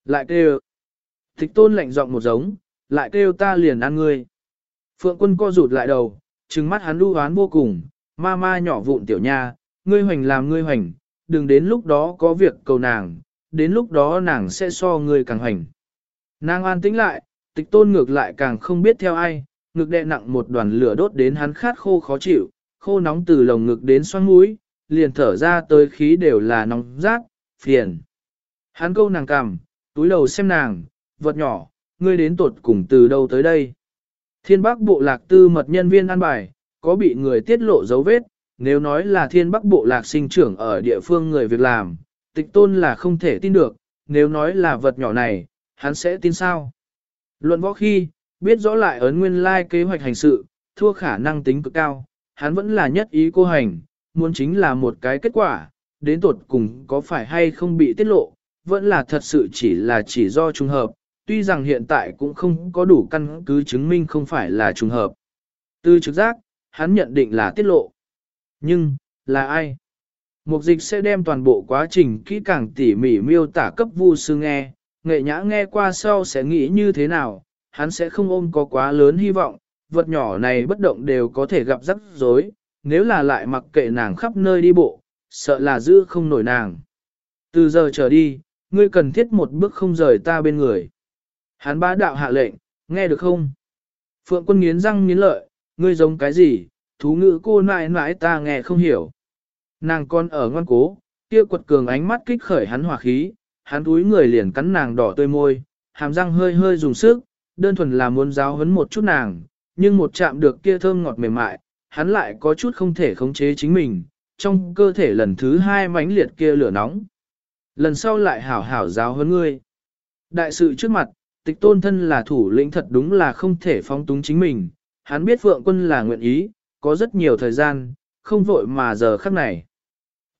A: Lại kêu, tịch tôn lạnh giọng một giống, lại kêu ta liền ăn ngươi. Phượng quân co rụt lại đầu, trừng mắt hắn đu hoán vô cùng, ma ma nhỏ vụn tiểu nha, ngươi hoành làm ngươi hoành, đừng đến lúc đó có việc cầu nàng, đến lúc đó nàng sẽ so ngươi càng hoành. Nàng an tĩnh lại, tịch tôn ngược lại càng không biết theo ai, ngực đè nặng một đoàn lửa đốt đến hắn khát khô khó chịu, khô nóng từ lồng ngực đến xoang mũi, liền thở ra tới khí đều là nóng rát, phiền. Hắn câu nàng cằm, túi đầu xem nàng, vật nhỏ, ngươi đến tột cùng từ đâu tới đây. Thiên Bắc Bộ Lạc tư mật nhân viên an bài, có bị người tiết lộ dấu vết, nếu nói là Thiên Bắc Bộ Lạc sinh trưởng ở địa phương người việc làm, tịch tôn là không thể tin được, nếu nói là vật nhỏ này, hắn sẽ tin sao. Luận võ khi, biết rõ lại ấn nguyên lai kế hoạch hành sự, thua khả năng tính cực cao, hắn vẫn là nhất ý cô hành, muốn chính là một cái kết quả, đến tột cùng có phải hay không bị tiết lộ, vẫn là thật sự chỉ là chỉ do trùng hợp, tuy rằng hiện tại cũng không có đủ căn cứ chứng minh không phải là trùng hợp. Từ trực giác, hắn nhận định là tiết lộ. Nhưng, là ai? Mục dịch sẽ đem toàn bộ quá trình kỹ càng tỉ mỉ miêu tả cấp vu sư nghe, nghệ nhã nghe qua sau sẽ nghĩ như thế nào, hắn sẽ không ôm có quá lớn hy vọng, vật nhỏ này bất động đều có thể gặp rắc rối, nếu là lại mặc kệ nàng khắp nơi đi bộ, sợ là giữ không nổi nàng. Từ giờ trở đi, ngươi cần thiết một bước không rời ta bên người. Hắn bá đạo hạ lệnh, nghe được không? Phượng quân nghiến răng nghiến lợi, ngươi giống cái gì, thú ngữ cô nại nãi ta nghe không hiểu. Nàng con ở ngoan cố, kia quật cường ánh mắt kích khởi hắn hỏa khí, hắn túi người liền cắn nàng đỏ tươi môi, hàm răng hơi hơi dùng sức, đơn thuần là muốn giáo hấn một chút nàng, nhưng một chạm được kia thơm ngọt mềm mại, hắn lại có chút không thể khống chế chính mình, trong cơ thể lần thứ hai mãnh liệt kia lửa nóng. Lần sau lại hảo hảo giáo hơn ngươi. Đại sự trước mặt, tịch tôn thân là thủ lĩnh thật đúng là không thể phóng túng chính mình, hắn biết phượng quân là nguyện ý, có rất nhiều thời gian, không vội mà giờ khắc này.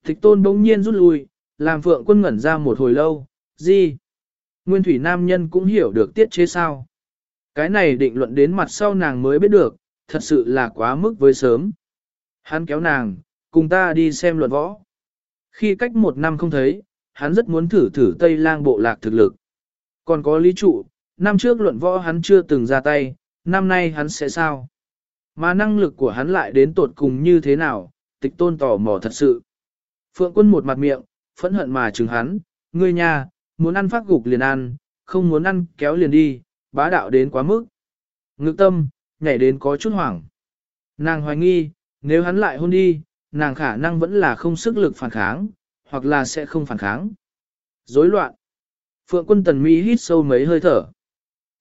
A: Tịch tôn bỗng nhiên rút lui, làm phượng quân ngẩn ra một hồi lâu, gì? Nguyên thủy nam nhân cũng hiểu được tiết chế sao. Cái này định luận đến mặt sau nàng mới biết được, thật sự là quá mức với sớm. Hắn kéo nàng, cùng ta đi xem luận võ. Khi cách một năm không thấy, hắn rất muốn thử thử Tây lang bộ lạc thực lực. Còn có lý trụ, năm trước luận võ hắn chưa từng ra tay, năm nay hắn sẽ sao? Mà năng lực của hắn lại đến tột cùng như thế nào, tịch tôn tò mò thật sự. Phượng quân một mặt miệng, phẫn hận mà chừng hắn, ngươi nhà, muốn ăn phát gục liền ăn, không muốn ăn kéo liền đi, bá đạo đến quá mức. Ngực tâm, nhảy đến có chút hoảng. Nàng hoài nghi, nếu hắn lại hôn đi, nàng khả năng vẫn là không sức lực phản kháng, hoặc là sẽ không phản kháng. Rối loạn. Phượng quân tần mỹ hít sâu mấy hơi thở.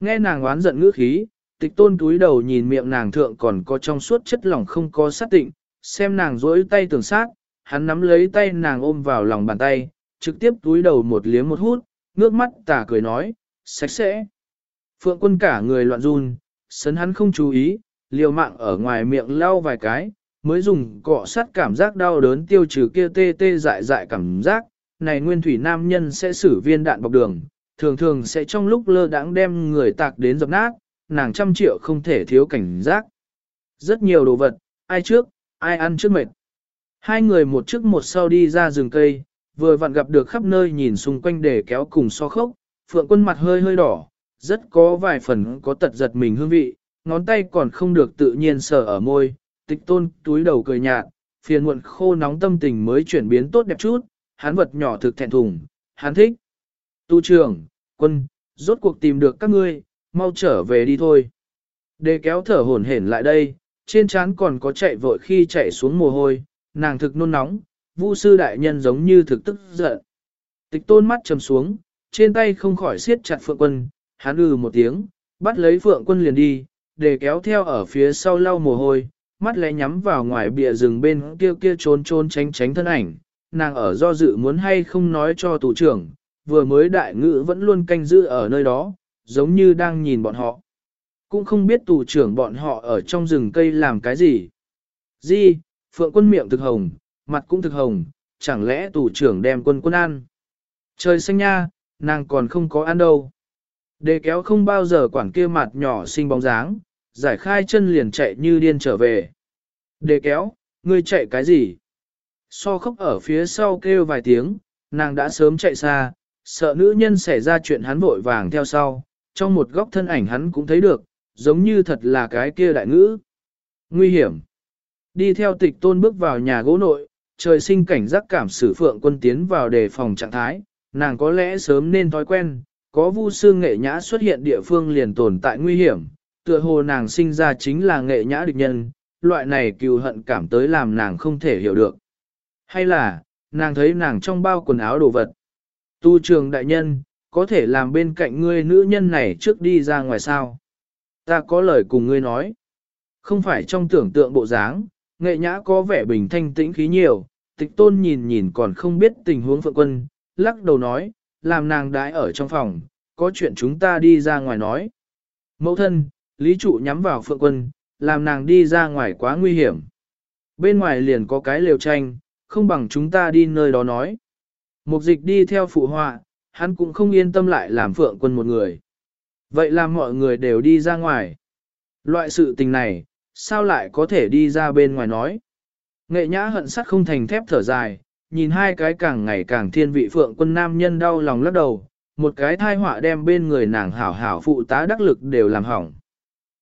A: Nghe nàng oán giận ngữ khí, tịch tôn túi đầu nhìn miệng nàng thượng còn có trong suốt chất lỏng không có sát tịnh, xem nàng rỗi tay tưởng sát, hắn nắm lấy tay nàng ôm vào lòng bàn tay, trực tiếp túi đầu một liếm một hút, ngước mắt tà cười nói, sạch sẽ. Phượng quân cả người loạn run, sấn hắn không chú ý, liều mạng ở ngoài miệng lau vài cái, mới dùng cọ sát cảm giác đau đớn tiêu trừ kia tê tê dại dại cảm giác, này nguyên thủy nam nhân sẽ xử viên đạn bọc đường, thường thường sẽ trong lúc lơ đãng đem người tạc đến dập nát, nàng trăm triệu không thể thiếu cảnh giác. Rất nhiều đồ vật, ai trước, ai ăn trước mệt. Hai người một trước một sau đi ra rừng cây, vừa vặn gặp được khắp nơi nhìn xung quanh để kéo cùng so khốc, phượng quân mặt hơi hơi đỏ, rất có vài phần có tật giật mình hương vị, ngón tay còn không được tự nhiên sờ ở môi, tịch tôn túi đầu cười nhạt, phiền muộn khô nóng tâm tình mới chuyển biến tốt đẹp chút, hắn vật nhỏ thực thẹn thùng, hắn thích. Tu trưởng, quân, rốt cuộc tìm được các ngươi, mau trở về đi thôi. Đề kéo thở hổn hển lại đây, trên trán còn có chạy vội khi chạy xuống mồ hôi, nàng thực nôn nóng, vu sư đại nhân giống như thực tức giận. Tịch tôn mắt trầm xuống, trên tay không khỏi siết chặt phượng quân, hắn ừ một tiếng, bắt lấy phượng quân liền đi, để kéo theo ở phía sau lau mồ hôi, mắt lẽ nhắm vào ngoài bìa rừng bên kia kia trốn trốn tránh tránh thân ảnh, nàng ở do dự muốn hay không nói cho tù trưởng, vừa mới đại ngữ vẫn luôn canh giữ ở nơi đó, giống như đang nhìn bọn họ. Cũng không biết tù trưởng bọn họ ở trong rừng cây làm cái gì. Di, phượng quân miệng thực hồng, mặt cũng thực hồng, chẳng lẽ tù trưởng đem quân quân ăn. Trời xanh nha, nàng còn không có ăn đâu. Đề kéo không bao giờ quản kia mặt nhỏ xinh bóng dáng, giải khai chân liền chạy như điên trở về. Đề kéo, ngươi chạy cái gì? So khóc ở phía sau kêu vài tiếng, nàng đã sớm chạy xa, sợ nữ nhân xảy ra chuyện hắn vội vàng theo sau, trong một góc thân ảnh hắn cũng thấy được, giống như thật là cái kia đại ngữ. Nguy hiểm. Đi theo tịch tôn bước vào nhà gỗ nội, trời sinh cảnh giác cảm xử phượng quân tiến vào đề phòng trạng thái, nàng có lẽ sớm nên thói quen, có vu sư nghệ nhã xuất hiện địa phương liền tồn tại nguy hiểm, tựa hồ nàng sinh ra chính là nghệ nhã địch nhân, loại này cừu hận cảm tới làm nàng không thể hiểu được. Hay là, nàng thấy nàng trong bao quần áo đồ vật. Tu trường đại nhân, có thể làm bên cạnh ngươi nữ nhân này trước đi ra ngoài sao? Ta có lời cùng ngươi nói. Không phải trong tưởng tượng bộ dáng, nghệ nhã có vẻ bình thanh tĩnh khí nhiều, tịch tôn nhìn nhìn còn không biết tình huống phượng quân, lắc đầu nói, làm nàng đãi ở trong phòng, có chuyện chúng ta đi ra ngoài nói. Mẫu thân, lý trụ nhắm vào phượng quân, làm nàng đi ra ngoài quá nguy hiểm. Bên ngoài liền có cái lều tranh, không bằng chúng ta đi nơi đó nói. Mục dịch đi theo phụ họa, hắn cũng không yên tâm lại làm phượng quân một người. Vậy làm mọi người đều đi ra ngoài. Loại sự tình này, sao lại có thể đi ra bên ngoài nói. Nghệ nhã hận sắt không thành thép thở dài, nhìn hai cái càng ngày càng thiên vị phượng quân nam nhân đau lòng lắc đầu, một cái thai họa đem bên người nàng hảo hảo phụ tá đắc lực đều làm hỏng.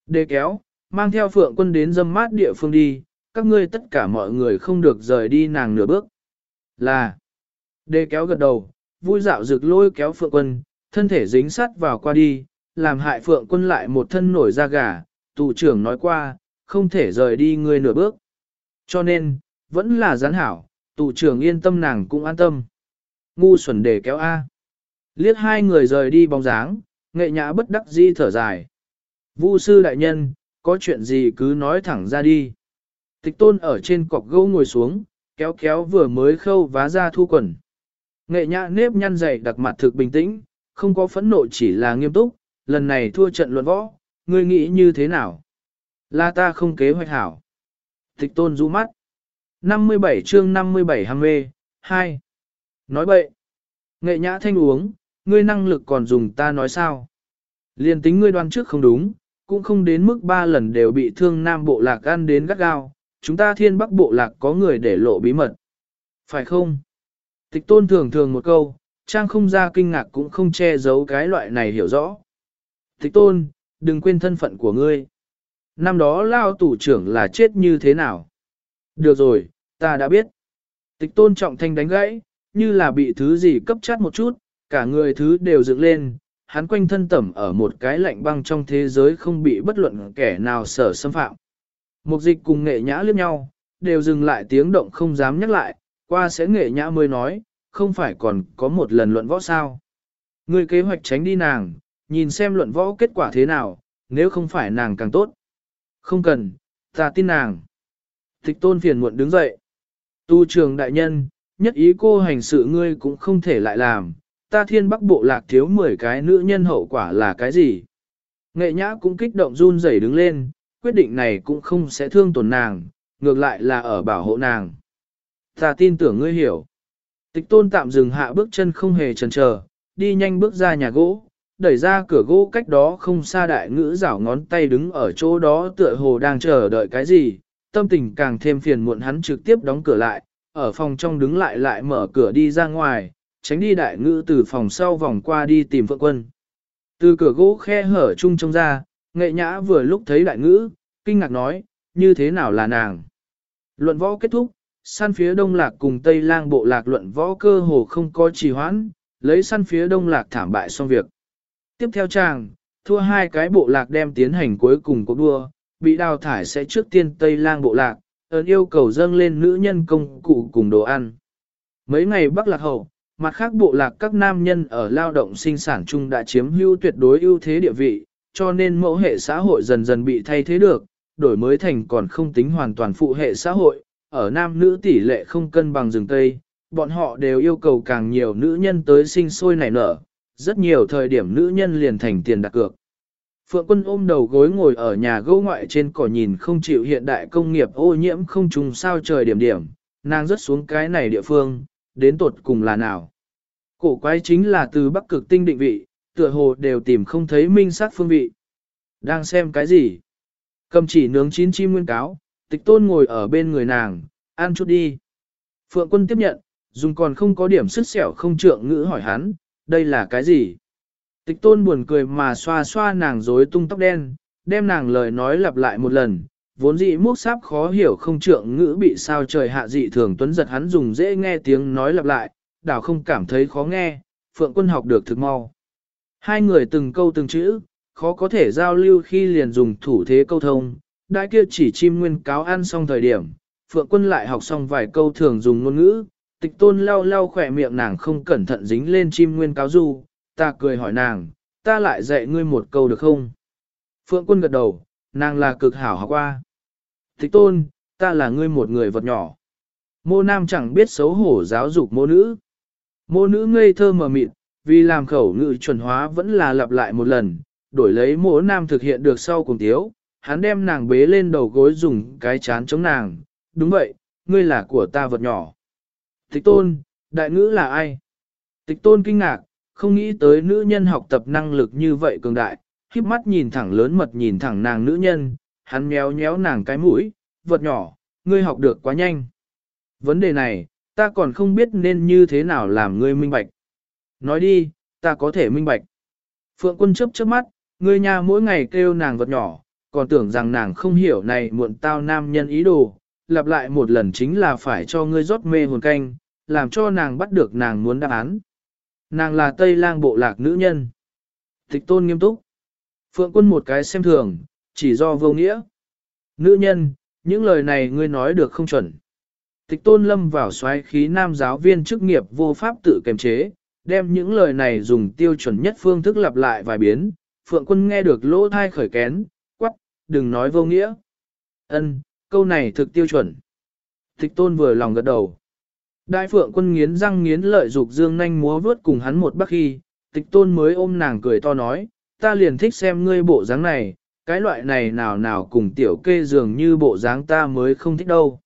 A: Đề kéo, mang theo phượng quân đến dâm mát địa phương đi, các ngươi tất cả mọi người không được rời đi nàng nửa bước. Là, đề kéo gật đầu, vui dạo rực lôi kéo phượng quân, thân thể dính sắt vào qua đi, làm hại phượng quân lại một thân nổi da gà, tù trưởng nói qua, không thể rời đi ngươi nửa bước. Cho nên, vẫn là gián hảo, tù trưởng yên tâm nàng cũng an tâm. Ngu xuẩn để kéo A. Liếc hai người rời đi bóng dáng, nghệ nhã bất đắc di thở dài. Vu sư đại nhân, có chuyện gì cứ nói thẳng ra đi. Tịch tôn ở trên cọc gỗ ngồi xuống, kéo kéo vừa mới khâu vá ra thu quần. Nghệ nhã nếp nhăn dày đặc mặt thực bình tĩnh, không có phẫn nộ chỉ là nghiêm túc, lần này thua trận luận võ, ngươi nghĩ như thế nào? Là ta không kế hoạch hảo. Tịch tôn rũ mắt. 57 chương 57 hăng mê, 2. Nói bậy. Nghệ nhã thanh uống, ngươi năng lực còn dùng ta nói sao? Liên tính ngươi đoan trước không đúng, cũng không đến mức ba lần đều bị thương nam bộ lạc ăn đến gắt gao, chúng ta thiên bắc bộ lạc có người để lộ bí mật. Phải không? Tịch tôn thường thường một câu, trang không ra kinh ngạc cũng không che giấu cái loại này hiểu rõ. Tịch tôn, đừng quên thân phận của ngươi. Năm đó lao tủ trưởng là chết như thế nào? Được rồi, ta đã biết. Tịch tôn trọng thanh đánh gãy, như là bị thứ gì cấp chát một chút, cả người thứ đều dựng lên, hắn quanh thân tẩm ở một cái lạnh băng trong thế giới không bị bất luận kẻ nào sở xâm phạm. Mục dịch cùng nghệ nhã liếc nhau, đều dừng lại tiếng động không dám nhắc lại, qua sẽ nghệ nhã mới nói, không phải còn có một lần luận võ sao. Người kế hoạch tránh đi nàng, nhìn xem luận võ kết quả thế nào, nếu không phải nàng càng tốt. Không cần, ta tin nàng. Tịch tôn phiền muộn đứng dậy. Tu trường đại nhân, nhất ý cô hành sự ngươi cũng không thể lại làm, ta thiên bắc bộ lạc thiếu 10 cái nữ nhân hậu quả là cái gì? Nghệ nhã cũng kích động run rẩy đứng lên, quyết định này cũng không sẽ thương tổn nàng, ngược lại là ở bảo hộ nàng. Ta tin tưởng ngươi hiểu. Tịch tôn tạm dừng hạ bước chân không hề chần chờ, đi nhanh bước ra nhà gỗ, đẩy ra cửa gỗ cách đó không xa đại ngữ rảo ngón tay đứng ở chỗ đó tựa hồ đang chờ đợi cái gì, tâm tình càng thêm phiền muộn hắn trực tiếp đóng cửa lại, ở phòng trong đứng lại lại mở cửa đi ra ngoài, tránh đi đại ngữ từ phòng sau vòng qua đi tìm phượng quân. Từ cửa gỗ khe hở chung trông ra, nghệ nhã vừa lúc thấy đại ngữ, kinh ngạc nói, như thế nào là nàng. Luận võ kết thúc, săn phía đông lạc cùng tây lang bộ lạc luận võ cơ hồ không có trì hoãn, lấy săn phía đông lạc thảm bại xong việc. Tiếp theo chàng, thua hai cái bộ lạc đem tiến hành cuối cùng cuộc đua, bị đào thải sẽ trước tiên tây lang bộ lạc, ơn yêu cầu dâng lên nữ nhân công cụ cùng đồ ăn. Mấy ngày bắc lạc hậu, Mặt khác bộ lạc các nam nhân ở lao động sinh sản chung đã chiếm hữu tuyệt đối ưu thế địa vị, cho nên mẫu hệ xã hội dần dần bị thay thế được, đổi mới thành còn không tính hoàn toàn phụ hệ xã hội, ở nam nữ tỷ lệ không cân bằng rừng Tây, bọn họ đều yêu cầu càng nhiều nữ nhân tới sinh sôi nảy nở, rất nhiều thời điểm nữ nhân liền thành tiền đặt cược. Phượng quân ôm đầu gối ngồi ở nhà gỗ ngoại trên cỏ nhìn không chịu hiện đại công nghiệp ô nhiễm không trùng sao trời điểm điểm, nàng rớt xuống cái này địa phương, đến tột cùng là nào. Cổ quái chính là từ bắc cực tinh định vị, tựa hồ đều tìm không thấy minh sát phương vị. Đang xem cái gì? Cầm chỉ nướng chín chim nguyên cáo, Tịch tôn ngồi ở bên người nàng, ăn chút đi. Phượng quân tiếp nhận, dùng còn không có điểm sức sẹo không trượng ngữ hỏi hắn, đây là cái gì? Tịch tôn buồn cười mà xoa xoa nàng rối tung tóc đen, đem nàng lời nói lặp lại một lần, vốn dị mốc sáp khó hiểu không trượng ngữ bị sao trời hạ dị thường tuấn giật hắn dùng dễ nghe tiếng nói lặp lại, đảo không cảm thấy khó nghe, phượng quân học được thực mau. Hai người từng câu từng chữ, khó có thể giao lưu khi liền dùng thủ thế câu thông, đại kia chỉ chim nguyên cáo ăn xong thời điểm, phượng quân lại học xong vài câu thường dùng ngôn ngữ, tịch tôn lau lau khỏe miệng nàng không cẩn thận dính lên chim nguyên cáo du, ta cười hỏi nàng, ta lại dạy ngươi một câu được không? Phượng quân gật đầu, nàng là cực hảo học qua. Tịch tôn, ta là ngươi một người vật nhỏ. Mô nam chẳng biết xấu hổ giáo dục mô nữ. Mô nữ ngây thơ mờ mịt, vì làm khẩu ngữ chuẩn hóa vẫn là lặp lại một lần, đổi lấy mô nam thực hiện được sau cùng tiếu, hắn đem nàng bế lên đầu gối dùng cái chán chống nàng, đúng vậy, ngươi là của ta vật nhỏ. Tịch tôn, đại ngữ là ai? Tịch tôn kinh ngạc, không nghĩ tới nữ nhân học tập năng lực như vậy cường đại, khiếp mắt nhìn thẳng lớn mật nhìn thẳng nàng nữ nhân, hắn méo nhéo nàng cái mũi, vật nhỏ, ngươi học được quá nhanh. Vấn đề này, ta còn không biết nên như thế nào làm ngươi minh bạch. Nói đi, ta có thể minh bạch. Phượng quân chấp chớp mắt, ngươi nhà mỗi ngày kêu nàng vật nhỏ, còn tưởng rằng nàng không hiểu này muộn tao nam nhân ý đồ, lặp lại một lần chính là phải cho ngươi rót mê hồn canh, làm cho nàng bắt được nàng muốn đáp án. Nàng là Tây lang bộ lạc nữ nhân. Tịch tôn nghiêm túc. Phượng quân một cái xem thường, chỉ do vô nghĩa. Nữ nhân, những lời này ngươi nói được không chuẩn. Tịch tôn lâm vào xoáy khí nam giáo viên chức nghiệp vô pháp tự kiềm chế, đem những lời này dùng tiêu chuẩn nhất phương thức lặp lại vài biến. Phượng quân nghe được lỗ thai khởi kén, đừng nói vô nghĩa. Ân, câu này thực tiêu chuẩn. Tịch tôn vừa lòng gật đầu. Đại phượng quân nghiến răng nghiến lợi dục dương nhanh múa vớt cùng hắn một bắc khi, tịch tôn mới ôm nàng cười to nói, ta liền thích xem ngươi bộ dáng này, cái loại này nào nào cùng tiểu kê dường như bộ dáng ta mới không thích đâu.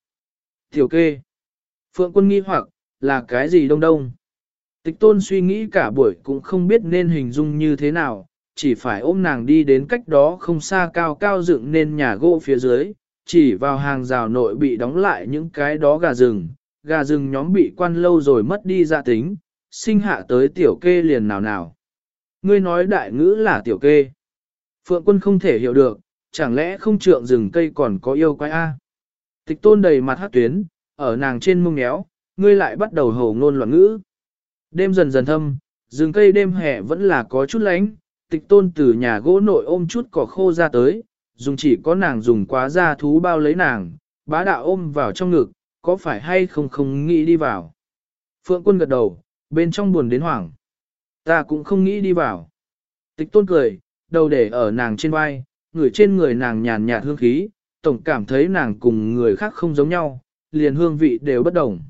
A: Tiểu kê. Phượng quân nghi hoặc, là cái gì đông đông? Tịch tôn suy nghĩ cả buổi cũng không biết nên hình dung như thế nào, chỉ phải ôm nàng đi đến cách đó không xa cao cao dựng nên nhà gỗ phía dưới, chỉ vào hàng rào nội bị đóng lại những cái đó gà rừng, gà rừng nhóm bị quan lâu rồi mất đi dạ tính, sinh hạ tới tiểu kê liền nào nào. Ngươi nói đại ngữ là tiểu kê. Phượng quân không thể hiểu được, chẳng lẽ không trượng rừng cây còn có yêu quái A. Tịch tôn đầy mặt hát tuyến, ở nàng trên mông éo ngươi lại bắt đầu hầu ngôn loạn ngữ. Đêm dần dần thâm, rừng cây đêm hè vẫn là có chút lánh, tịch tôn từ nhà gỗ nội ôm chút cỏ khô ra tới, dùng chỉ có nàng dùng quá ra thú bao lấy nàng, bá đạo ôm vào trong ngực, có phải hay không không nghĩ đi vào. Phượng quân gật đầu, bên trong buồn đến hoảng. Ta cũng không nghĩ đi vào. Tịch tôn cười, đầu để ở nàng trên vai, người trên người nàng nhàn nhạt hương khí, tổng cảm thấy nàng cùng người khác không giống nhau, liền hương vị đều bất đồng.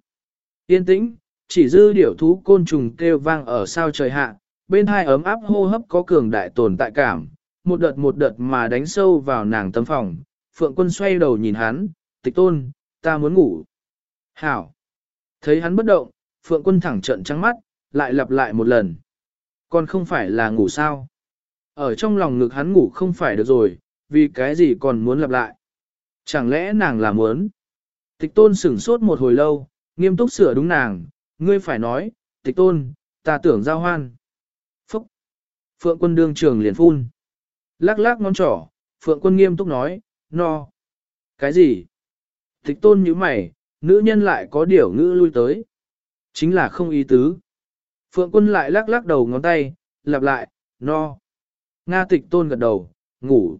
A: Yên tĩnh, chỉ dư điểu thú côn trùng kêu vang ở sao trời hạ, bên hai ấm áp hô hấp có cường đại tồn tại cảm, một đợt một đợt mà đánh sâu vào nàng tâm phòng. Phượng quân xoay đầu nhìn hắn, tịch tôn, ta muốn ngủ. Hảo. Thấy hắn bất động, Phượng quân thẳng trận trắng mắt, lại lặp lại một lần. Còn không phải là ngủ sao? Ở trong lòng ngực hắn ngủ không phải được rồi, vì cái gì còn muốn lặp lại? Chẳng lẽ nàng là muốn? Tịch tôn sửng sốt một hồi lâu, nghiêm túc sửa đúng nàng, ngươi phải nói, tịch tôn, ta tưởng giao hoan. Phượng quân đương trường liền phun. Lắc lắc ngón trỏ, Phượng quân nghiêm túc nói, no. Cái gì? Thích tôn như mày, nữ nhân lại có điều ngữ lui tới. Chính là không ý tứ. Phượng quân lại lắc lắc đầu ngón tay, lặp lại, no. Nga tịch tôn gật đầu, ngủ.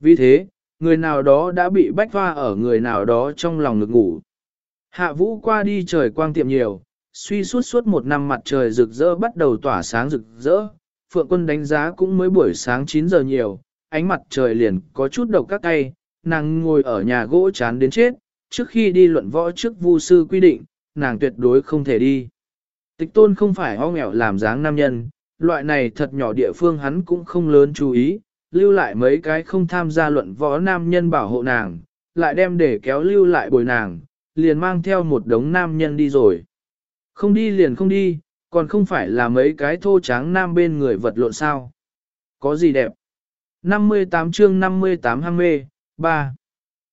A: Vì thế, người nào đó đã bị bách hoa ở người nào đó trong lòng ngực ngủ. Hạ vũ qua đi trời quang tiệm nhiều, suy suốt suốt một năm mặt trời rực rỡ bắt đầu tỏa sáng rực rỡ. Phượng quân đánh giá cũng mới buổi sáng 9 giờ nhiều, ánh mặt trời liền có chút độc các tay, nàng ngồi ở nhà gỗ chán đến chết, trước khi đi luận võ trước vu sư quy định, nàng tuyệt đối không thể đi. Tịch tôn không phải ho nghèo làm dáng nam nhân, loại này thật nhỏ địa phương hắn cũng không lớn chú ý, lưu lại mấy cái không tham gia luận võ nam nhân bảo hộ nàng, lại đem để kéo lưu lại bồi nàng, liền mang theo một đống nam nhân đi rồi. Không đi liền không đi, còn không phải là mấy cái thô tráng nam bên người vật lộn sao. Có gì đẹp? 58 chương 58 ham mê, 3.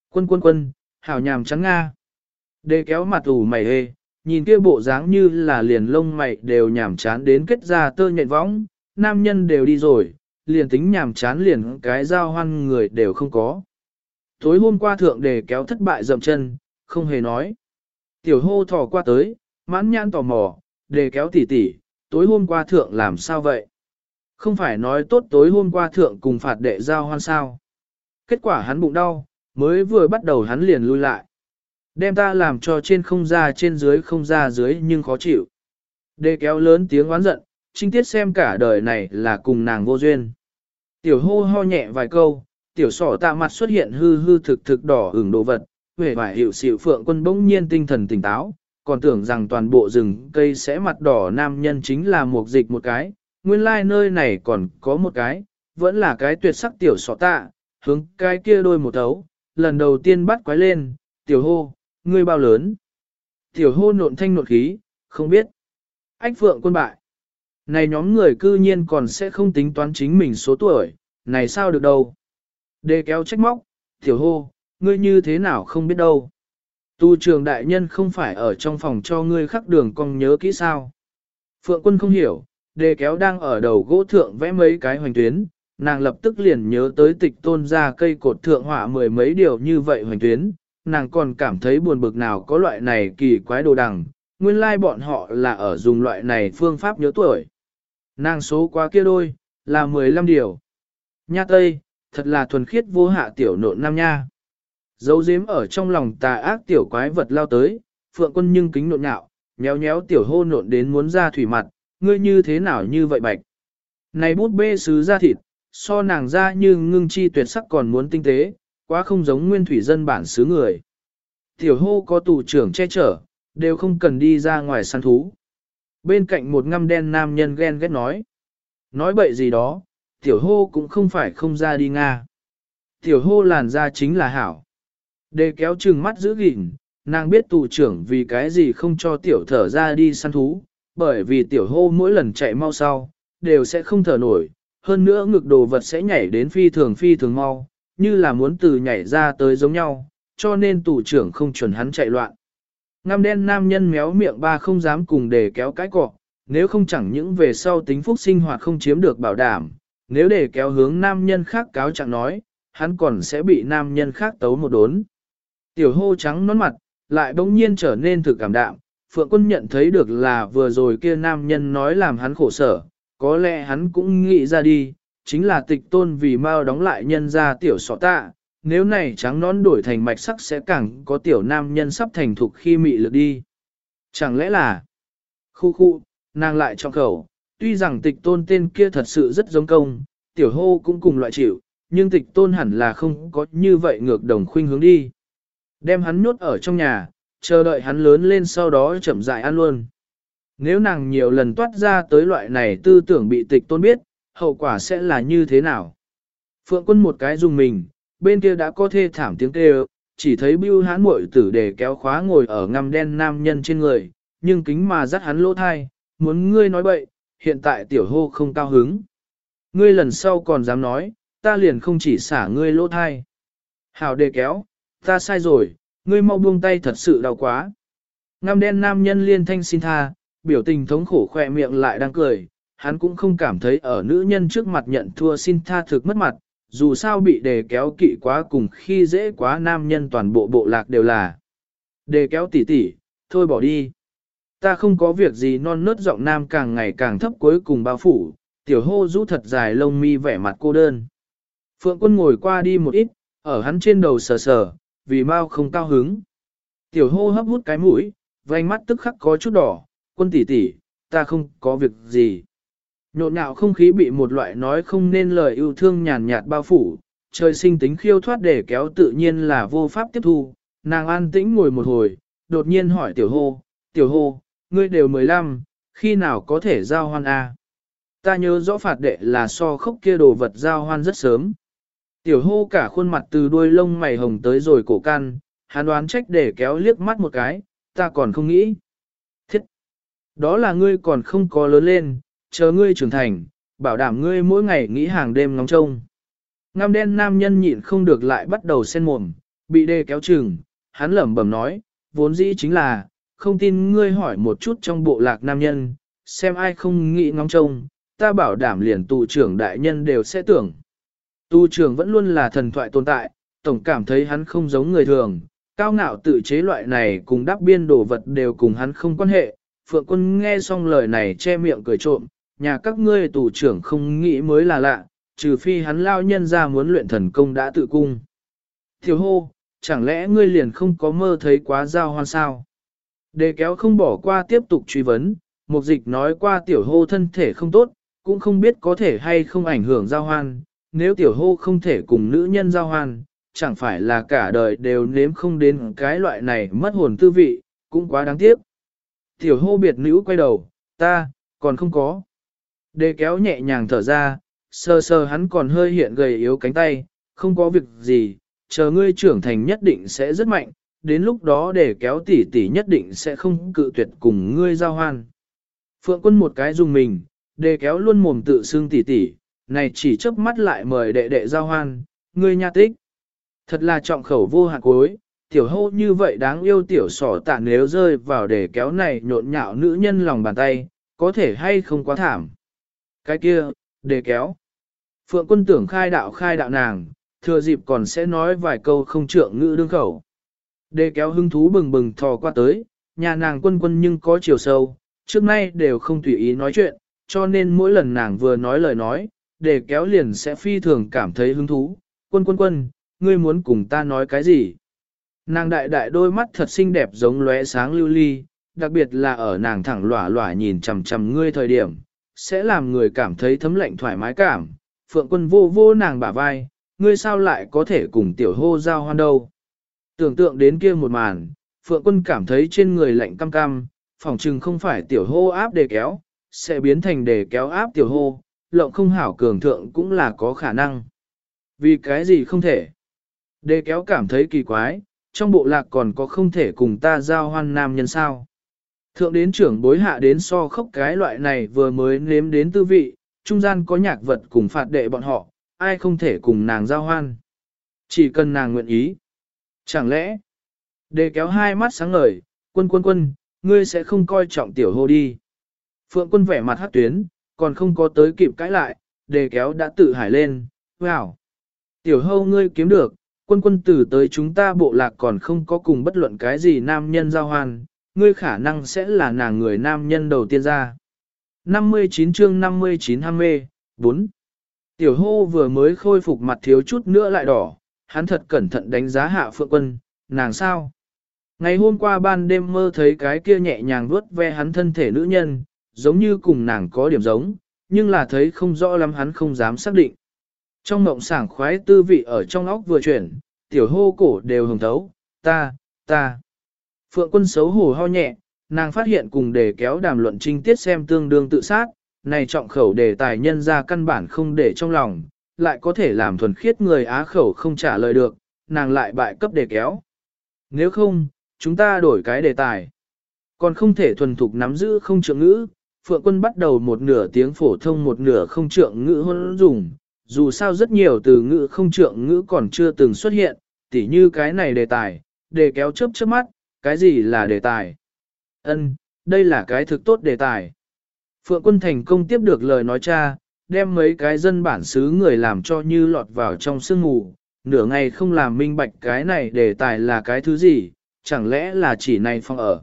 A: Quân quân quân, hảo nhàm trắng nga. Đề kéo mặt ủ mày hê, nhìn kia bộ dáng như là liền lông mày đều nhàm chán đến kết ra tơ nhện võng, nam nhân đều đi rồi, liền tính nhàm chán liền cái giao hoan người đều không có. Tối hôm qua thượng đề kéo thất bại dậm chân, không hề nói. Tiểu hô thò qua tới, mãn nhan tò mò, để kéo tỉ tỉ, tối hôm qua thượng làm sao vậy? Không phải nói tốt tối hôm qua thượng cùng phạt đệ giao hoan sao? Kết quả hắn bụng đau, mới vừa bắt đầu hắn liền lui lại. Đem ta làm cho trên không ra trên dưới không ra dưới nhưng khó chịu. Đề kéo lớn tiếng oán giận, trinh tiết xem cả đời này là cùng nàng vô duyên. Tiểu hô ho nhẹ vài câu, tiểu sỏ tạ mặt xuất hiện hư hư thực thực đỏ ửng đồ vật, vẻ vải hiệu xịu phượng quân bỗng nhiên tinh thần tỉnh táo, còn tưởng rằng toàn bộ rừng cây sẽ mặt đỏ nam nhân chính là một dịch một cái, nguyên lai like nơi này còn có một cái, vẫn là cái tuyệt sắc tiểu sọ tạ, hướng cái kia đôi một thấu, lần đầu tiên bắt quái lên, tiểu hô, ngươi bao lớn. Tiểu hô nộn thanh nộn khí, không biết. Ách phượng quân bại. Này nhóm người cư nhiên còn sẽ không tính toán chính mình số tuổi, này sao được đâu. Đề kéo trách móc, tiểu hô, ngươi như thế nào không biết đâu. Tu trường đại nhân không phải ở trong phòng cho ngươi khắc đường cong nhớ kỹ sao. Phượng quân không hiểu, đề kéo đang ở đầu gỗ thượng vẽ mấy cái hoành tuyến, nàng lập tức liền nhớ tới tịch tôn ra cây cột thượng họa mười mấy điều như vậy hoành tuyến, nàng còn cảm thấy buồn bực nào có loại này kỳ quái đồ đằng, nguyên lai bọn họ là ở dùng loại này phương pháp nhớ tuổi. Nàng số quá kia đôi, là 15 điều. Nha Tây, thật là thuần khiết vô hạ tiểu nộn nam nha. Dấu dếm ở trong lòng tà ác tiểu quái vật lao tới, phượng quân nhưng kính nộn nhạo, nhéo nhéo tiểu hô nộn đến muốn ra thủy mặt, ngươi như thế nào như vậy bạch. Này bút bê sứ ra thịt, so nàng ra như ngưng chi tuyệt sắc còn muốn tinh tế, quá không giống nguyên thủy dân bản xứ người. Tiểu hô có tù trưởng che chở, đều không cần đi ra ngoài săn thú. Bên cạnh một ngăm đen nam nhân ghen ghét nói. Nói bậy gì đó, tiểu hô cũng không phải không ra đi Nga. Tiểu hô làn ra chính là hảo. Đề kéo chừng mắt giữ gìn, nàng biết tù trưởng vì cái gì không cho tiểu thở ra đi săn thú, bởi vì tiểu hô mỗi lần chạy mau sau, đều sẽ không thở nổi, hơn nữa ngực đồ vật sẽ nhảy đến phi thường phi thường mau, như là muốn từ nhảy ra tới giống nhau, cho nên tù trưởng không chuẩn hắn chạy loạn. Ngăm đen nam nhân méo miệng ba không dám cùng để kéo cái cọ, nếu không chẳng những về sau tính phúc sinh hoạt không chiếm được bảo đảm, nếu để kéo hướng nam nhân khác cáo chẳng nói, hắn còn sẽ bị nam nhân khác tấu một đốn. Tiểu hô trắng nón mặt, lại bỗng nhiên trở nên thực cảm đạm, Phượng quân nhận thấy được là vừa rồi kia nam nhân nói làm hắn khổ sở, có lẽ hắn cũng nghĩ ra đi, chính là tịch tôn vì mau đóng lại nhân ra tiểu sọ tạ, nếu này trắng nón đổi thành mạch sắc sẽ càng có tiểu nam nhân sắp thành thục khi mị lực đi. Chẳng lẽ là, khu khu, nàng lại trong khẩu, tuy rằng tịch tôn tên kia thật sự rất giống công, tiểu hô cũng cùng loại chịu, nhưng tịch tôn hẳn là không có như vậy ngược đồng khuynh hướng đi. Đem hắn nhốt ở trong nhà, chờ đợi hắn lớn lên sau đó chậm dại ăn luôn. Nếu nàng nhiều lần toát ra tới loại này tư tưởng bị tịch tôn biết, hậu quả sẽ là như thế nào? Phượng quân một cái dùng mình, bên kia đã có thê thảm tiếng kêu, chỉ thấy bưu hán muội tử để kéo khóa ngồi ở ngăm đen nam nhân trên người, nhưng kính mà dắt hắn lỗ thai, muốn ngươi nói bậy, hiện tại tiểu hô không cao hứng. Ngươi lần sau còn dám nói, ta liền không chỉ xả ngươi lỗ thai. Hảo đề kéo, ta sai rồi, ngươi mau buông tay thật sự đau quá. Ngăm đen nam nhân liên thanh xin tha, biểu tình thống khổ khỏe miệng lại đang cười, hắn cũng không cảm thấy ở nữ nhân trước mặt nhận thua xin tha thực mất mặt, dù sao bị đề kéo kỵ quá cùng khi dễ quá nam nhân toàn bộ bộ lạc đều là. Đề kéo tỉ tỉ, thôi bỏ đi. Ta không có việc gì non nớt giọng nam càng ngày càng thấp cuối cùng bao phủ, tiểu hô rũ thật dài lông mi vẻ mặt cô đơn. Phượng quân ngồi qua đi một ít, ở hắn trên đầu sờ sờ, vì mau không cao hứng. Tiểu hô hấp hút cái mũi, vành mắt tức khắc có chút đỏ, quân tỷ tỷ, ta không có việc gì. Nhộn nhạo không khí bị một loại nói không nên lời yêu thương nhàn nhạt bao phủ, trời sinh tính khiêu thoát để kéo tự nhiên là vô pháp tiếp thu, nàng an tĩnh ngồi một hồi, đột nhiên hỏi tiểu hô, tiểu hô, ngươi đều 15, khi nào có thể giao hoan a? Ta nhớ rõ phạt đệ là so khốc kia đồ vật giao hoan rất sớm. Tiểu hô cả khuôn mặt từ đuôi lông mày hồng tới rồi cổ căn, hắn đoán trách để kéo liếc mắt một cái, ta còn không nghĩ. Thiết! Đó là ngươi còn không có lớn lên, chờ ngươi trưởng thành, bảo đảm ngươi mỗi ngày nghĩ hàng đêm ngóng trông. Ngăm đen nam nhân nhịn không được lại bắt đầu sen mồm, bị đê kéo chừng, hắn lẩm bẩm nói, vốn dĩ chính là, không tin ngươi hỏi một chút trong bộ lạc nam nhân, xem ai không nghĩ ngóng trông, ta bảo đảm liền tù trưởng đại nhân đều sẽ tưởng. Tu trưởng vẫn luôn là thần thoại tồn tại, tổng cảm thấy hắn không giống người thường, cao ngạo tự chế loại này cùng đáp biên đồ vật đều cùng hắn không quan hệ. Phượng quân nghe xong lời này che miệng cười trộm, nhà các ngươi tù trưởng không nghĩ mới là lạ, trừ phi hắn lao nhân ra muốn luyện thần công đã tự cung. Tiểu hô, chẳng lẽ ngươi liền không có mơ thấy quá giao hoan sao? Đề kéo không bỏ qua tiếp tục truy vấn, mục dịch nói qua tiểu hô thân thể không tốt, cũng không biết có thể hay không ảnh hưởng giao hoan, nếu tiểu hô không thể cùng nữ nhân giao hoan, chẳng phải là cả đời đều nếm không đến cái loại này mất hồn tư vị, cũng quá đáng tiếc. Tiểu hô biệt nữ quay đầu, ta, còn không có. Đề kéo nhẹ nhàng thở ra, sờ sờ hắn còn hơi hiện gầy yếu cánh tay, không có việc gì, chờ ngươi trưởng thành nhất định sẽ rất mạnh, đến lúc đó để kéo tỷ tỷ nhất định sẽ không cự tuyệt cùng ngươi giao hoan. Phượng quân một cái dùng mình, đề kéo luôn mồm tự xưng tỷ tỷ, này chỉ chớp mắt lại mời đệ đệ giao hoan, ngươi nha tích. Thật là trọng khẩu vô hạn cuối, tiểu hô như vậy đáng yêu tiểu sỏ tạ nếu rơi vào để kéo này nhộn nhạo nữ nhân lòng bàn tay, có thể hay không quá thảm. Cái kia, để kéo. Phượng quân tưởng khai đạo khai đạo nàng, thừa dịp còn sẽ nói vài câu không trượng ngữ đương khẩu. Đề kéo hưng thú bừng bừng thò qua tới, nhà nàng quân quân nhưng có chiều sâu, trước nay đều không tùy ý nói chuyện, cho nên mỗi lần nàng vừa nói lời nói, để kéo liền sẽ phi thường cảm thấy hứng thú. Quân quân quân, ngươi muốn cùng ta nói cái gì? Nàng đại đại đôi mắt thật xinh đẹp giống lóe sáng lưu ly, đặc biệt là ở nàng thẳng lỏa lỏa nhìn chằm chằm ngươi thời điểm, sẽ làm người cảm thấy thấm lạnh thoải mái cảm. Phượng quân vô vô nàng bả vai, ngươi sao lại có thể cùng tiểu hô giao hoan đâu? Tưởng tượng đến kia một màn, Phượng quân cảm thấy trên người lạnh cam cam, phỏng chừng không phải tiểu hô áp đề kéo, sẽ biến thành đề kéo áp tiểu hô, lộng không hảo cường thượng cũng là có khả năng. Vì cái gì không thể? Đề kéo cảm thấy kỳ quái, trong bộ lạc còn có không thể cùng ta giao hoan nam nhân sao. Thượng đến trưởng bối hạ đến so khóc cái loại này vừa mới nếm đến tư vị, trung gian có nhạc vật cùng phạt đệ bọn họ, ai không thể cùng nàng giao hoan. Chỉ cần nàng nguyện ý. Chẳng lẽ, đề kéo hai mắt sáng ngời, quân quân quân, ngươi sẽ không coi trọng tiểu hô đi. Phượng quân vẻ mặt hát tuyến, còn không có tới kịp cãi lại, đề kéo đã tự hải lên, wow. Tiểu hâu ngươi kiếm được, quân quân tử tới chúng ta bộ lạc còn không có cùng bất luận cái gì nam nhân giao hoàn, ngươi khả năng sẽ là nàng người nam nhân đầu tiên ra. 59 chương 59 ham mê, 4. Tiểu hô vừa mới khôi phục mặt thiếu chút nữa lại đỏ, hắn thật cẩn thận đánh giá hạ phượng quân, nàng sao? Ngày hôm qua ban đêm mơ thấy cái kia nhẹ nhàng vuốt ve hắn thân thể nữ nhân, giống như cùng nàng có điểm giống, nhưng là thấy không rõ lắm hắn không dám xác định. Trong mộng sảng khoái tư vị ở trong óc vừa chuyển, tiểu hô cổ đều hồng thấu, ta, ta. Phượng quân xấu hổ ho nhẹ, nàng phát hiện cùng đề kéo đàm luận trinh tiết xem tương đương tự sát, này trọng khẩu đề tài nhân ra căn bản không để trong lòng, lại có thể làm thuần khiết người á khẩu không trả lời được, nàng lại bại cấp đề kéo. Nếu không, chúng ta đổi cái đề tài. Còn không thể thuần thục nắm giữ không trượng ngữ, Phượng quân bắt đầu một nửa tiếng phổ thông một nửa không trượng ngữ hôn dùng, dù sao rất nhiều từ ngữ không trượng ngữ còn chưa từng xuất hiện, tỉ như cái này đề tài, đề kéo chớp chớp mắt, cái gì là đề tài? Ân, đây là cái thực tốt đề tài. Phượng quân thành công tiếp được lời nói cha, đem mấy cái dân bản xứ người làm cho như lọt vào trong sương mù, nửa ngày không làm minh bạch cái này đề tài là cái thứ gì, chẳng lẽ là chỉ này phong ở.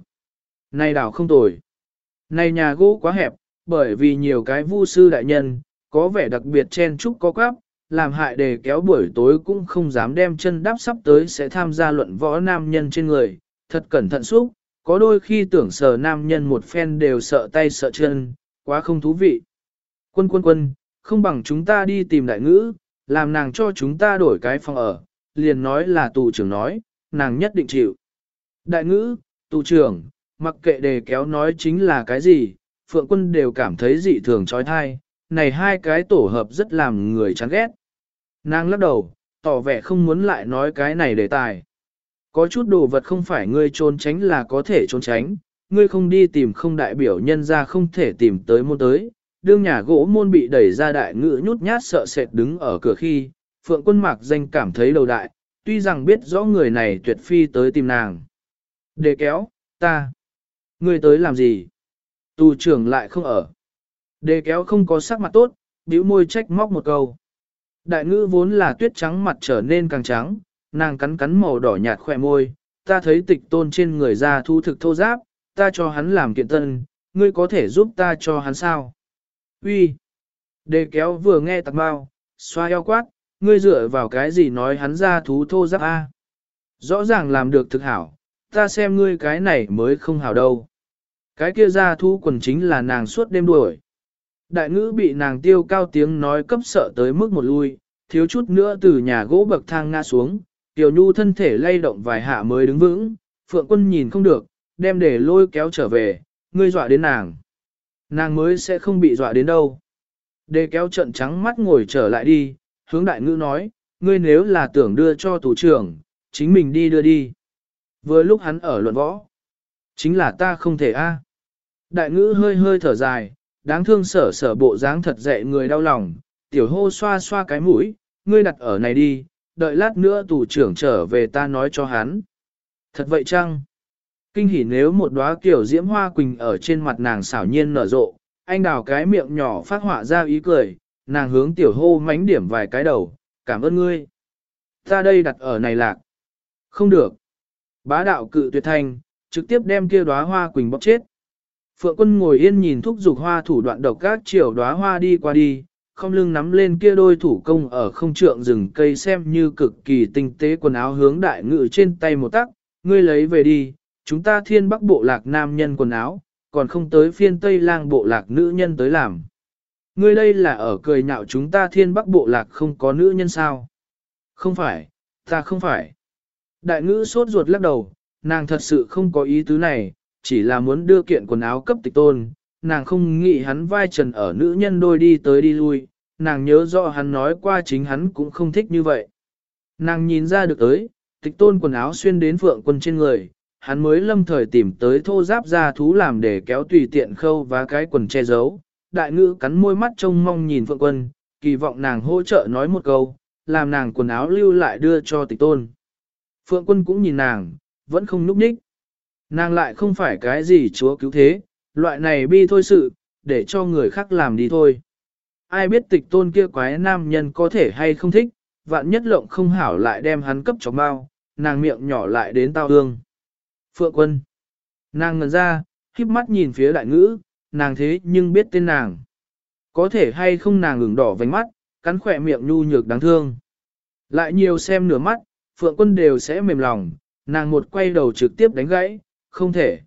A: Này đảo không tồi. Này nhà gỗ quá hẹp, bởi vì nhiều cái vu sư đại nhân, có vẻ đặc biệt chen chúc có quáp, làm hại để kéo buổi tối cũng không dám đem chân đắp sắp tới sẽ tham gia luận võ nam nhân trên người, thật cẩn thận xúc, có đôi khi tưởng sờ nam nhân một phen đều sợ tay sợ chân, quá không thú vị. Quân quân quân, không bằng chúng ta đi tìm đại ngữ, làm nàng cho chúng ta đổi cái phòng ở, liền nói là tù trưởng nói, nàng nhất định chịu. Đại ngữ, tù trưởng, mặc kệ đề kéo nói chính là cái gì, phượng quân đều cảm thấy dị thường trói thai, này hai cái tổ hợp rất làm người chán ghét. Nàng lắc đầu, tỏ vẻ không muốn lại nói cái này đề tài. Có chút đồ vật không phải ngươi trốn tránh là có thể trốn tránh, ngươi không đi tìm không đại biểu nhân ra không thể tìm tới môn tới. Đương nhà gỗ môn bị đẩy ra đại ngự nhút nhát sợ sệt đứng ở cửa khi, phượng quân mạc danh cảm thấy đầu đại, tuy rằng biết rõ người này tuyệt phi tới tìm nàng. Để kéo, ta. Ngươi tới làm gì? Tù trưởng lại không ở. Đề kéo không có sắc mặt tốt, bĩu môi trách móc một câu. Đại ngữ vốn là tuyết trắng mặt trở nên càng trắng, nàng cắn cắn màu đỏ nhạt khỏe môi, ta thấy tịch tôn trên người ra thu thực thô giáp, ta cho hắn làm kiện tân, ngươi có thể giúp ta cho hắn sao? Uy, Đề kéo vừa nghe tạc bao, xoa eo quát, ngươi dựa vào cái gì nói hắn ra thú thô giáp A. Rõ ràng làm được thực hảo, ta xem ngươi cái này mới không hảo đâu. Cái kia ra thu quần chính là nàng suốt đêm đuổi. Đại ngữ bị nàng tiêu cao tiếng nói cấp sợ tới mức một lui, thiếu chút nữa từ nhà gỗ bậc thang ngã xuống, tiểu nhu thân thể lay động vài hạ mới đứng vững, phượng quân nhìn không được, đem để lôi kéo trở về, ngươi dọa đến nàng. Nàng mới sẽ không bị dọa đến đâu. Đề kéo trận trắng mắt ngồi trở lại đi, hướng đại ngữ nói, ngươi nếu là tưởng đưa cho thủ trưởng, chính mình đi đưa đi. Vừa lúc hắn ở luận võ, chính là ta không thể a. Đại ngữ hơi hơi thở dài, đáng thương sở sở bộ dáng thật dạy người đau lòng, tiểu hô xoa xoa cái mũi, ngươi đặt ở này đi, đợi lát nữa tù trưởng trở về ta nói cho hắn. Thật vậy chăng? Kinh hỉ nếu một đóa kiểu diễm hoa quỳnh ở trên mặt nàng xảo nhiên nở rộ, anh đào cái miệng nhỏ phát họa ra ý cười, nàng hướng tiểu hô mánh điểm vài cái đầu, cảm ơn ngươi. Ta đây đặt ở này lạc. Không được. Bá đạo cự tuyệt thanh, trực tiếp đem kia đóa hoa quỳnh bóc chết. Phượng quân ngồi yên nhìn thúc dục hoa thủ đoạn độc các chiều đóa hoa đi qua đi, không lưng nắm lên kia đôi thủ công ở không trượng rừng cây xem như cực kỳ tinh tế quần áo hướng đại ngự trên tay một tắc, ngươi lấy về đi, chúng ta thiên bắc bộ lạc nam nhân quần áo, còn không tới phiên tây lang bộ lạc nữ nhân tới làm. Ngươi đây là ở cười nhạo chúng ta thiên bắc bộ lạc không có nữ nhân sao? Không phải, ta không phải. Đại ngữ sốt ruột lắc đầu, nàng thật sự không có ý tứ này, chỉ là muốn đưa kiện quần áo cấp tịch tôn, nàng không nghĩ hắn vai trần ở nữ nhân đôi đi tới đi lui, nàng nhớ rõ hắn nói qua chính hắn cũng không thích như vậy. Nàng nhìn ra được tới, tịch tôn quần áo xuyên đến phượng quân trên người, hắn mới lâm thời tìm tới thô giáp ra thú làm để kéo tùy tiện khâu và cái quần che giấu. Đại ngữ cắn môi mắt trông mong nhìn phượng quân, kỳ vọng nàng hỗ trợ nói một câu, làm nàng quần áo lưu lại đưa cho tịch tôn. Phượng quân cũng nhìn nàng, vẫn không núp ních. Nàng lại không phải cái gì chúa cứu thế, loại này bi thôi sự, để cho người khác làm đi thôi. Ai biết tịch tôn kia quái nam nhân có thể hay không thích, vạn nhất lộng không hảo lại đem hắn cấp cho bao, nàng miệng nhỏ lại đến tao hương. Phượng quân. Nàng ngần ra, khiếp mắt nhìn phía đại ngữ, nàng thế nhưng biết tên nàng. Có thể hay không nàng ngừng đỏ vành mắt, cắn khỏe miệng nhu nhược đáng thương. Lại nhiều xem nửa mắt, Phượng quân đều sẽ mềm lòng, nàng một quay đầu trực tiếp đánh gãy, không thể.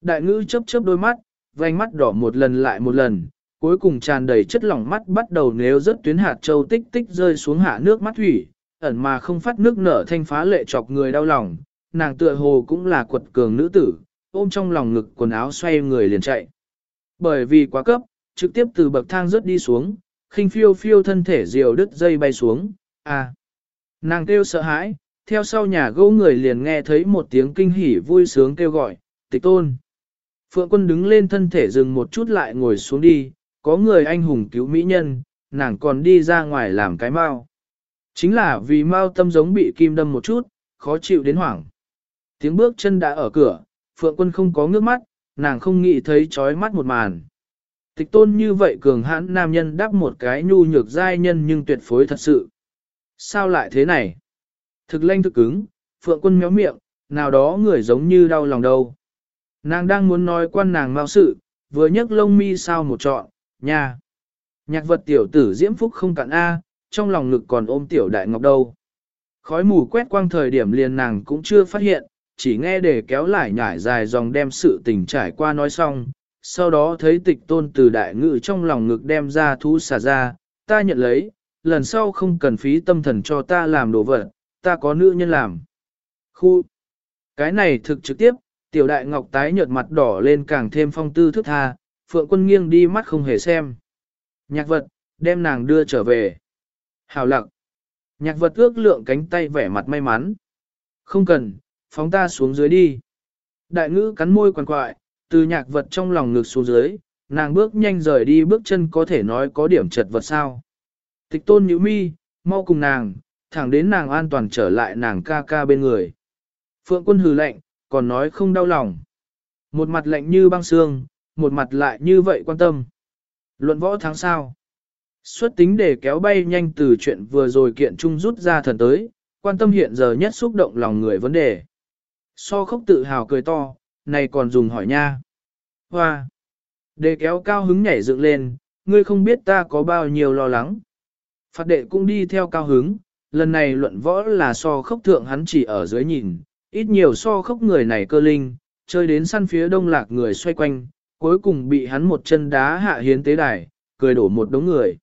A: Đại ngữ chớp chớp đôi mắt, vành mắt đỏ một lần lại một lần, cuối cùng tràn đầy chất lỏng mắt bắt đầu nếu rớt tuyến hạt châu tích tích rơi xuống hạ nước mắt thủy, ẩn mà không phát nước nở thanh phá lệ chọc người đau lòng, nàng tựa hồ cũng là quật cường nữ tử, ôm trong lòng ngực quần áo xoay người liền chạy. Bởi vì quá cấp, trực tiếp từ bậc thang rớt đi xuống, khinh phiêu phiêu thân thể diều đứt dây bay xuống, à. Nàng kêu sợ hãi, theo sau nhà gỗ người liền nghe thấy một tiếng kinh hỉ vui sướng kêu gọi, tịch tôn. Phượng quân đứng lên thân thể dừng một chút lại ngồi xuống đi, có người anh hùng cứu mỹ nhân, nàng còn đi ra ngoài làm cái mau. Chính là vì mau tâm giống bị kim đâm một chút, khó chịu đến hoảng. Tiếng bước chân đã ở cửa, Phượng quân không có ngước mắt, nàng không nghĩ thấy chói mắt một màn. Tịch tôn như vậy cường hãn nam nhân đắp một cái nhu nhược giai nhân nhưng tuyệt phối thật sự. Sao lại thế này? Thực lanh thực cứng, Phượng quân méo miệng, nào đó người giống như đau lòng đâu. Nàng đang muốn nói quan nàng mau sự, vừa nhấc lông mi sao một trọn, nha. Nhạc vật tiểu tử diễm phúc không cạn A, trong lòng ngực còn ôm tiểu đại ngọc đâu. Khói mù quét quang thời điểm liền nàng cũng chưa phát hiện, chỉ nghe để kéo lại nhải dài dòng đem sự tình trải qua nói xong, sau đó thấy tịch tôn từ đại ngự trong lòng ngực đem ra thú xả ra, ta nhận lấy, lần sau không cần phí tâm thần cho ta làm đồ vật, ta có nữ nhân làm. Khu, cái này thực trực tiếp, tiểu đại ngọc tái nhợt mặt đỏ lên càng thêm phong tư thức tha, phượng quân nghiêng đi mắt không hề xem. Nhạc vật, đem nàng đưa trở về. Hào lặng. Nhạc vật ước lượng cánh tay vẻ mặt may mắn. Không cần, phóng ta xuống dưới đi. Đại ngữ cắn môi quằn quại, từ nhạc vật trong lòng ngực xuống dưới, nàng bước nhanh rời đi bước chân có thể nói có điểm chật vật sao. Tịch tôn nhữ mi, mau cùng nàng, thẳng đến nàng an toàn trở lại nàng ca ca bên người. Phượng quân hừ lạnh, còn nói không đau lòng. Một mặt lạnh như băng xương, một mặt lại như vậy quan tâm. Luận võ tháng sau. Xuất tính để kéo bay nhanh từ chuyện vừa rồi kiện trung rút ra thần tới, quan tâm hiện giờ nhất xúc động lòng người vấn đề. So khóc tự hào cười to, này còn dùng hỏi nha. Hoa! Đề kéo cao hứng nhảy dựng lên, ngươi không biết ta có bao nhiêu lo lắng. Phạt đệ cũng đi theo cao hứng, lần này luận võ là so khốc thượng hắn chỉ ở dưới nhìn, ít nhiều so khốc người này cơ linh, chơi đến săn phía đông lạc người xoay quanh, cuối cùng bị hắn một chân đá hạ hiến tế đài, cười đổ một đống người.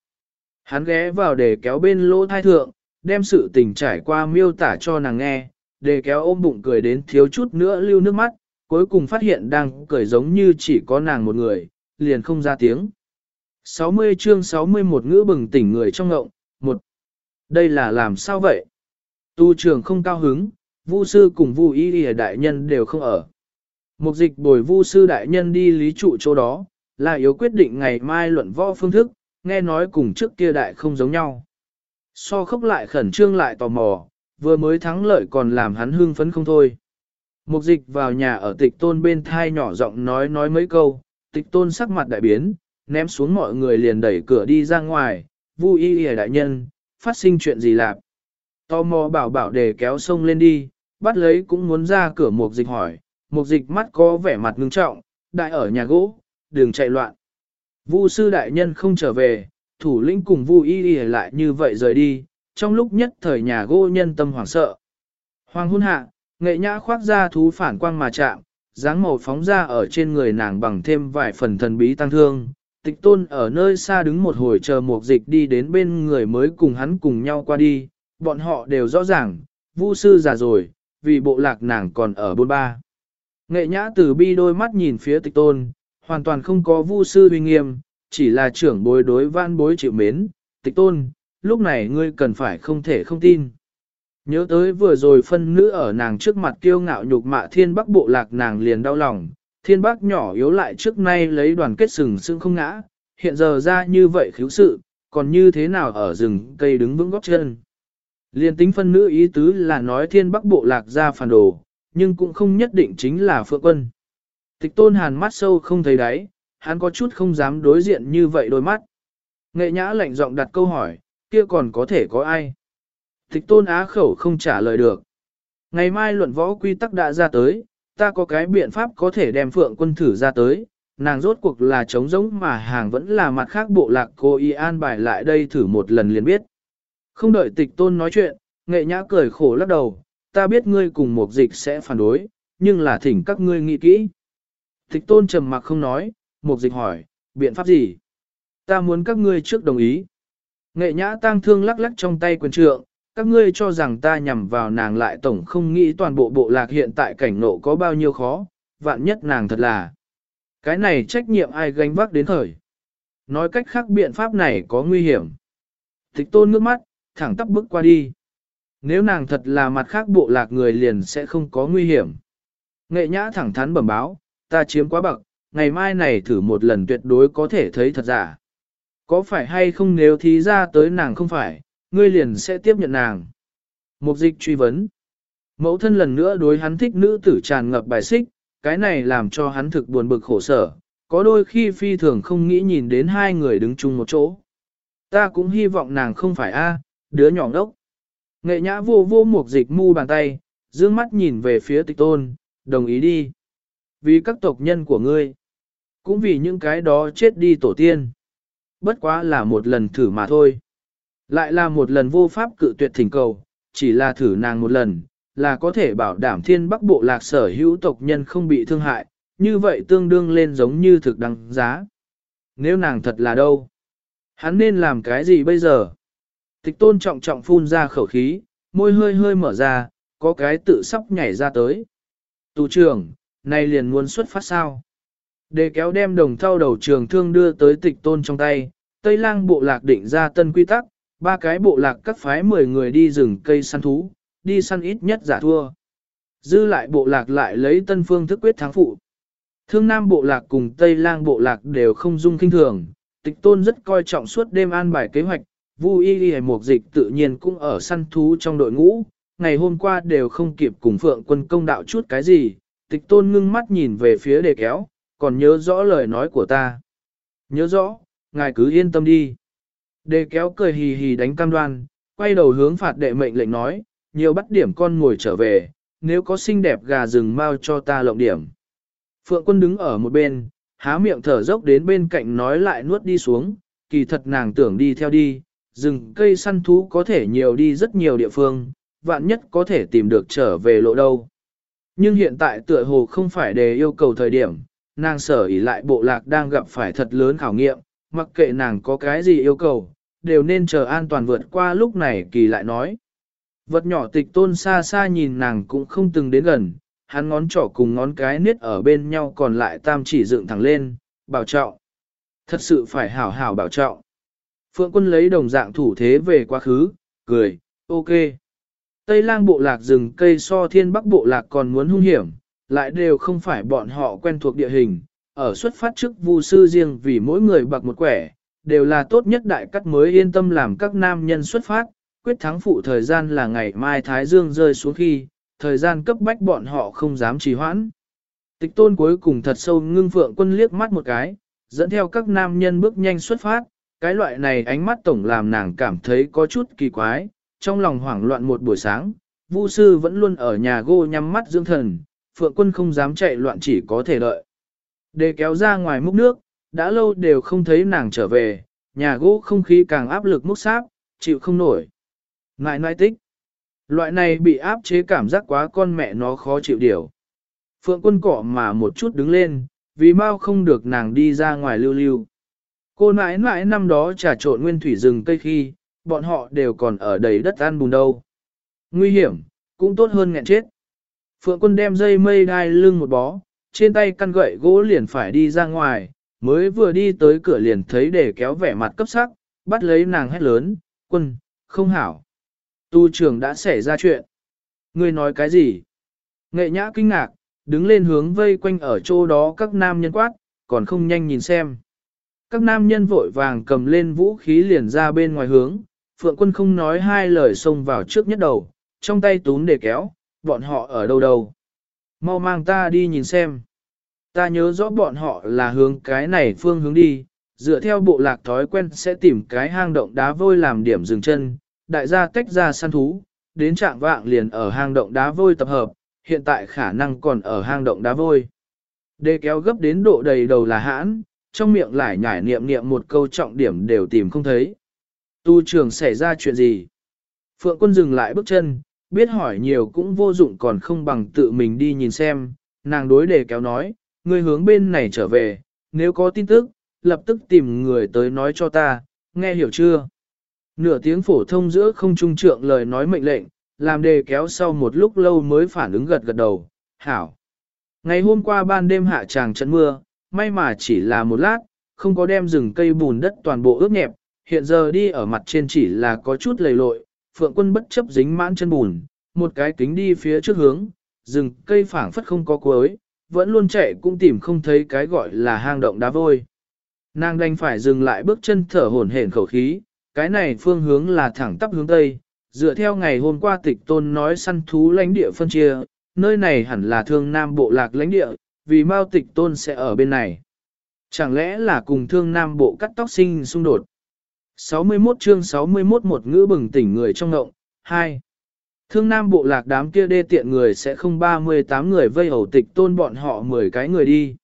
A: Hắn ghé vào để kéo bên lỗ thai thượng, đem sự tình trải qua miêu tả cho nàng nghe, để kéo ôm bụng cười đến thiếu chút nữa lưu nước mắt, cuối cùng phát hiện đang cười giống như chỉ có nàng một người, liền không ra tiếng. 60 chương 61 ngữ bừng tỉnh người trong ngộng, đây là làm sao vậy? Tu trường không cao hứng, vu sư cùng vu y y đại nhân đều không ở. Mục dịch bồi vu sư đại nhân đi lý trụ chỗ đó, là yếu quyết định ngày mai luận võ phương thức, nghe nói cùng trước kia đại không giống nhau. So khóc lại khẩn trương lại tò mò, vừa mới thắng lợi còn làm hắn hưng phấn không thôi. Mục dịch vào nhà ở tịch tôn bên thai nhỏ giọng nói nói mấy câu, tịch tôn sắc mặt đại biến, ném xuống mọi người liền đẩy cửa đi ra ngoài, vu y y đại nhân, phát sinh chuyện gì lạp. Tò mò bảo bảo để kéo sông lên đi, bắt lấy cũng muốn ra cửa mục dịch hỏi, mục dịch mắt có vẻ mặt ngưng trọng, đại ở nhà gỗ, đường chạy loạn. Vu sư đại nhân không trở về, thủ lĩnh cùng Vu y y lại như vậy rời đi, trong lúc nhất thời nhà gỗ nhân tâm hoảng sợ. Hoàng hôn hạ, nghệ nhã khoác ra thú phản quang mà chạm, dáng màu phóng ra ở trên người nàng bằng thêm vài phần thần bí tăng thương. Tịch tôn ở nơi xa đứng một hồi chờ một dịch đi đến bên người mới cùng hắn cùng nhau qua đi, bọn họ đều rõ ràng, vu sư già rồi, vì bộ lạc nàng còn ở bôn ba. Nghệ nhã từ bi đôi mắt nhìn phía tịch tôn, hoàn toàn không có vu sư uy nghiêm, chỉ là trưởng bối đối văn bối chịu mến, tịch tôn, lúc này ngươi cần phải không thể không tin. Nhớ tới vừa rồi phân nữ ở nàng trước mặt kiêu ngạo nhục mạ thiên bắc bộ lạc nàng liền đau lòng, thiên Bác nhỏ yếu lại trước nay lấy đoàn kết sừng sững không ngã, hiện giờ ra như vậy khiếu sự, còn như thế nào ở rừng cây đứng vững góc chân. Liên tính phân nữ ý tứ là nói thiên bắc bộ lạc ra phản đồ, nhưng cũng không nhất định chính là phượng quân. Tịch tôn hàn mắt sâu không thấy đáy, hắn có chút không dám đối diện như vậy đôi mắt. Nghệ nhã lạnh giọng đặt câu hỏi, kia còn có thể có ai? Tịch tôn á khẩu không trả lời được. Ngày mai luận võ quy tắc đã ra tới, ta có cái biện pháp có thể đem phượng quân thử ra tới, nàng rốt cuộc là trống giống mà hàng vẫn là mặt khác bộ lạc cô y an bài lại đây thử một lần liền biết. Không đợi tịch tôn nói chuyện, nghệ nhã cười khổ lắc đầu, ta biết ngươi cùng một dịch sẽ phản đối, nhưng là thỉnh các ngươi nghĩ kỹ. Tịch tôn trầm mặc không nói, một dịch hỏi, biện pháp gì? Ta muốn các ngươi trước đồng ý. Nghệ nhã tang thương lắc lắc trong tay quyền trượng, các ngươi cho rằng ta nhằm vào nàng lại tổng không nghĩ toàn bộ bộ lạc hiện tại cảnh nộ có bao nhiêu khó, vạn nhất nàng thật là. Cái này trách nhiệm ai gánh vác đến thời. Nói cách khác biện pháp này có nguy hiểm. Tịch tôn nước mắt, thẳng tắp bước qua đi. Nếu nàng thật là mặt khác bộ lạc người liền sẽ không có nguy hiểm. Nghệ nhã thẳng thắn bẩm báo, ta chiếm quá bậc, ngày mai này thử một lần tuyệt đối có thể thấy thật giả. Có phải hay không nếu thí ra tới nàng không phải, ngươi liền sẽ tiếp nhận nàng. Mục dịch truy vấn. Mẫu thân lần nữa đối hắn thích nữ tử tràn ngập bài xích, cái này làm cho hắn thực buồn bực khổ sở, có đôi khi phi thường không nghĩ nhìn đến hai người đứng chung một chỗ. Ta cũng hy vọng nàng không phải a, đứa nhỏ đốc. Nghệ nhã vô vô mục dịch mu bàn tay, dương mắt nhìn về phía tịch tôn, đồng ý đi. Vì các tộc nhân của ngươi, cũng vì những cái đó chết đi tổ tiên. Bất quá là một lần thử mà thôi. Lại là một lần vô pháp cự tuyệt thỉnh cầu, chỉ là thử nàng một lần, là có thể bảo đảm thiên bắc bộ lạc sở hữu tộc nhân không bị thương hại, như vậy tương đương lên giống như thực đăng giá. Nếu nàng thật là đâu? Hắn nên làm cái gì bây giờ? Tịch tôn trọng trọng phun ra khẩu khí, môi hơi hơi mở ra, có cái tự sắp nhảy ra tới. Tù trưởng, này liền muốn xuất phát sao? Để kéo đem đồng thau đầu trường thương đưa tới tịch tôn trong tay, Tây lang bộ lạc định ra tân quy tắc, ba cái bộ lạc các phái 10 người đi rừng cây săn thú, đi săn ít nhất giả thua. Dư lại bộ lạc lại lấy tân phương thức quyết thắng phụ. Thương Nam bộ lạc cùng Tây lang bộ lạc đều không dung kinh thường, tịch tôn rất coi trọng suốt đêm an bài kế hoạch, Vu y y mục dịch tự nhiên cũng ở săn thú trong đội ngũ, ngày hôm qua đều không kịp cùng phượng quân công đạo chút cái gì, tịch tôn ngưng mắt nhìn về phía đề kéo, còn nhớ rõ lời nói của ta. Nhớ rõ, ngài cứ yên tâm đi. Đề kéo cười hì hì đánh cam đoan, quay đầu hướng phạt đệ mệnh lệnh nói, nhiều bắt điểm con ngồi trở về, nếu có xinh đẹp gà rừng mau cho ta lộng điểm. Phượng quân đứng ở một bên, há miệng thở dốc đến bên cạnh nói lại nuốt đi xuống, kỳ thật nàng tưởng đi theo đi, rừng cây săn thú có thể nhiều đi rất nhiều địa phương, vạn nhất có thể tìm được trở về lộ đâu. Nhưng hiện tại tựa hồ không phải để yêu cầu thời điểm, nàng sở ý lại bộ lạc đang gặp phải thật lớn khảo nghiệm, mặc kệ nàng có cái gì yêu cầu, đều nên chờ an toàn vượt qua lúc này kỳ lại nói. Vật nhỏ tịch tôn xa xa nhìn nàng cũng không từng đến gần, hắn ngón trỏ cùng ngón cái niết ở bên nhau còn lại tam chỉ dựng thẳng lên, bảo trọng. Thật sự phải hảo hảo bảo trọng. Phượng quân lấy đồng dạng thủ thế về quá khứ, cười, ok. Tây lang bộ lạc rừng cây so thiên bắc bộ lạc còn muốn hung hiểm, lại đều không phải bọn họ quen thuộc địa hình. Ở xuất phát trước vu sư riêng vì mỗi người bạc một quẻ, đều là tốt nhất đại cắt mới yên tâm làm các nam nhân xuất phát, quyết thắng phụ thời gian là ngày mai Thái Dương rơi xuống khi, thời gian cấp bách bọn họ không dám trì hoãn. Tịch tôn cuối cùng thật sâu ngưng phượng quân liếc mắt một cái, dẫn theo các nam nhân bước nhanh xuất phát, cái loại này ánh mắt tổng làm nàng cảm thấy có chút kỳ quái, trong lòng hoảng loạn một buổi sáng, Vu sư vẫn luôn ở nhà gô nhắm mắt dưỡng thần, phượng quân không dám chạy loạn chỉ có thể đợi. Để kéo ra ngoài múc nước, đã lâu đều không thấy nàng trở về, nhà gỗ không khí càng áp lực múc sáp, chịu không nổi. Ngại nói tích. Loại này bị áp chế cảm giác quá con mẹ nó khó chịu điều. Phượng quân cỏ mà một chút đứng lên, vì mau không được nàng đi ra ngoài lưu lưu. Cô nãi nãi năm đó trà trộn nguyên thủy rừng cây khi, bọn họ đều còn ở đầy đất ăn bùn đâu. Nguy hiểm, cũng tốt hơn nghẹn chết. Phượng quân đem dây mây đai lưng một bó, trên tay căn gậy gỗ liền phải đi ra ngoài, mới vừa đi tới cửa liền thấy để kéo vẻ mặt cấp sắc, bắt lấy nàng hét lớn, quân, không hảo. Tu trưởng đã xảy ra chuyện. Ngươi nói cái gì? Nghệ nhã kinh ngạc, đứng lên hướng vây quanh ở chỗ đó các nam nhân quát, còn không nhanh nhìn xem. Các nam nhân vội vàng cầm lên vũ khí liền ra bên ngoài hướng, phượng quân không nói hai lời xông vào trước nhất đầu, trong tay túm để kéo, bọn họ ở đâu đâu. Mau mang ta đi nhìn xem. Ta nhớ rõ bọn họ là hướng cái này phương hướng đi, dựa theo bộ lạc thói quen sẽ tìm cái hang động đá vôi làm điểm dừng chân, đại gia tách ra săn thú, đến trạng vạng liền ở hang động đá vôi tập hợp, hiện tại khả năng còn ở hang động đá vôi. Đê kéo gấp đến độ đầy đầu là hãn, trong miệng lại nhải niệm niệm một câu trọng điểm đều tìm không thấy. Tu trường xảy ra chuyện gì? Phượng quân dừng lại bước chân, biết hỏi nhiều cũng vô dụng còn không bằng tự mình đi nhìn xem, nàng đối đề kéo nói, ngươi hướng bên này trở về, nếu có tin tức, lập tức tìm người tới nói cho ta, nghe hiểu chưa? Nửa tiếng phổ thông giữa không trung trượng lời nói mệnh lệnh, làm đề kéo sau một lúc lâu mới phản ứng gật gật đầu, hảo. Ngày hôm qua ban đêm hạ tràng trận mưa, may mà chỉ là một lát, không có đem rừng cây bùn đất toàn bộ ướt nhẹp, hiện giờ đi ở mặt trên chỉ là có chút lầy lội, phượng quân bất chấp dính mãn chân bùn, một cái kính đi phía trước hướng, rừng cây phảng phất không có cuối, vẫn luôn chạy cũng tìm không thấy cái gọi là hang động đá vôi. Nàng đành phải dừng lại bước chân thở hổn hển khẩu khí, cái này phương hướng là thẳng tắp hướng Tây, dựa theo ngày hôm qua tịch tôn nói săn thú lãnh địa phân chia, nơi này hẳn là thương nam bộ lạc lãnh địa, vì Mao tịch tôn sẽ ở bên này. Chẳng lẽ là cùng thương nam bộ cắt tóc sinh xung đột? 61 chương 61 một ngữ bừng tỉnh người trong ngộng, 2. Thương nam bộ lạc đám kia đê tiện người sẽ không 38 người vây hầu tịch tôn bọn họ 10 cái người đi.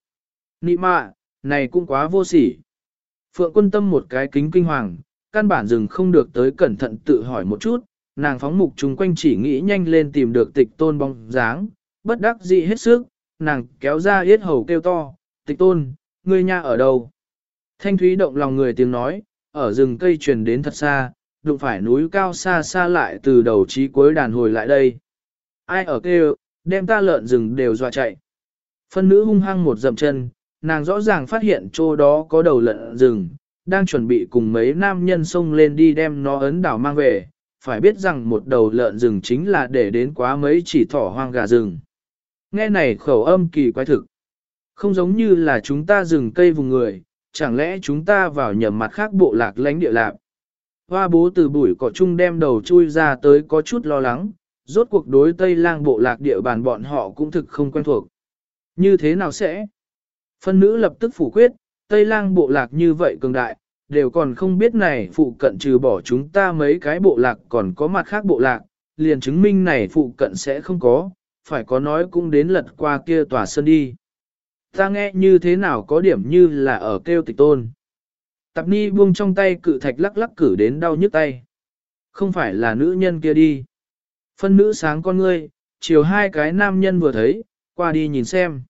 A: Nị mạ, này cũng quá vô sỉ. Phượng quân tâm một cái kính kinh hoàng, căn bản dừng không được tới cẩn thận tự hỏi một chút, nàng phóng mục chung quanh chỉ nghĩ nhanh lên tìm được tịch tôn bóng dáng, bất đắc dĩ hết sức, nàng kéo ra yết hầu kêu to, tịch tôn, ngươi nha ở đâu? Thanh thúy động lòng người tiếng nói, ở rừng cây truyền đến thật xa, đụng phải núi cao xa xa lại từ đầu chí cuối đàn hồi lại đây. Ai ở kêu, đem ta lợn rừng đều dọa chạy. Phân nữ hung hăng một dậm chân, nàng rõ ràng phát hiện chỗ đó có đầu lợn rừng, đang chuẩn bị cùng mấy nam nhân xông lên đi đem nó ấn đảo mang về, phải biết rằng một đầu lợn rừng chính là để đến quá mấy chỉ thỏ hoang gà rừng. Nghe này khẩu âm kỳ quái thực. Không giống như là chúng ta rừng cây vùng người, chẳng lẽ chúng ta vào nhầm mặt khác bộ lạc lãnh địa lạc. Hoa bố từ bụi cỏ chung đem đầu chui ra tới có chút lo lắng, rốt cuộc đối Tây lang bộ lạc địa bàn bọn họ cũng thực không quen thuộc. Như thế nào sẽ? Phân nữ lập tức phủ quyết, Tây lang bộ lạc như vậy cường đại, đều còn không biết này phụ cận trừ bỏ chúng ta mấy cái bộ lạc còn có mặt khác bộ lạc, liền chứng minh này phụ cận sẽ không có, phải có nói cũng đến lật qua kia tòa sơn đi. Ta nghe như thế nào có điểm như là ở kêu tịch tôn. Tạp ni buông trong tay cự thạch lắc lắc cử đến đau nhức tay. Không phải là nữ nhân kia đi. Phân nữ sáng con ngươi, chiều hai cái nam nhân vừa thấy, qua đi nhìn xem.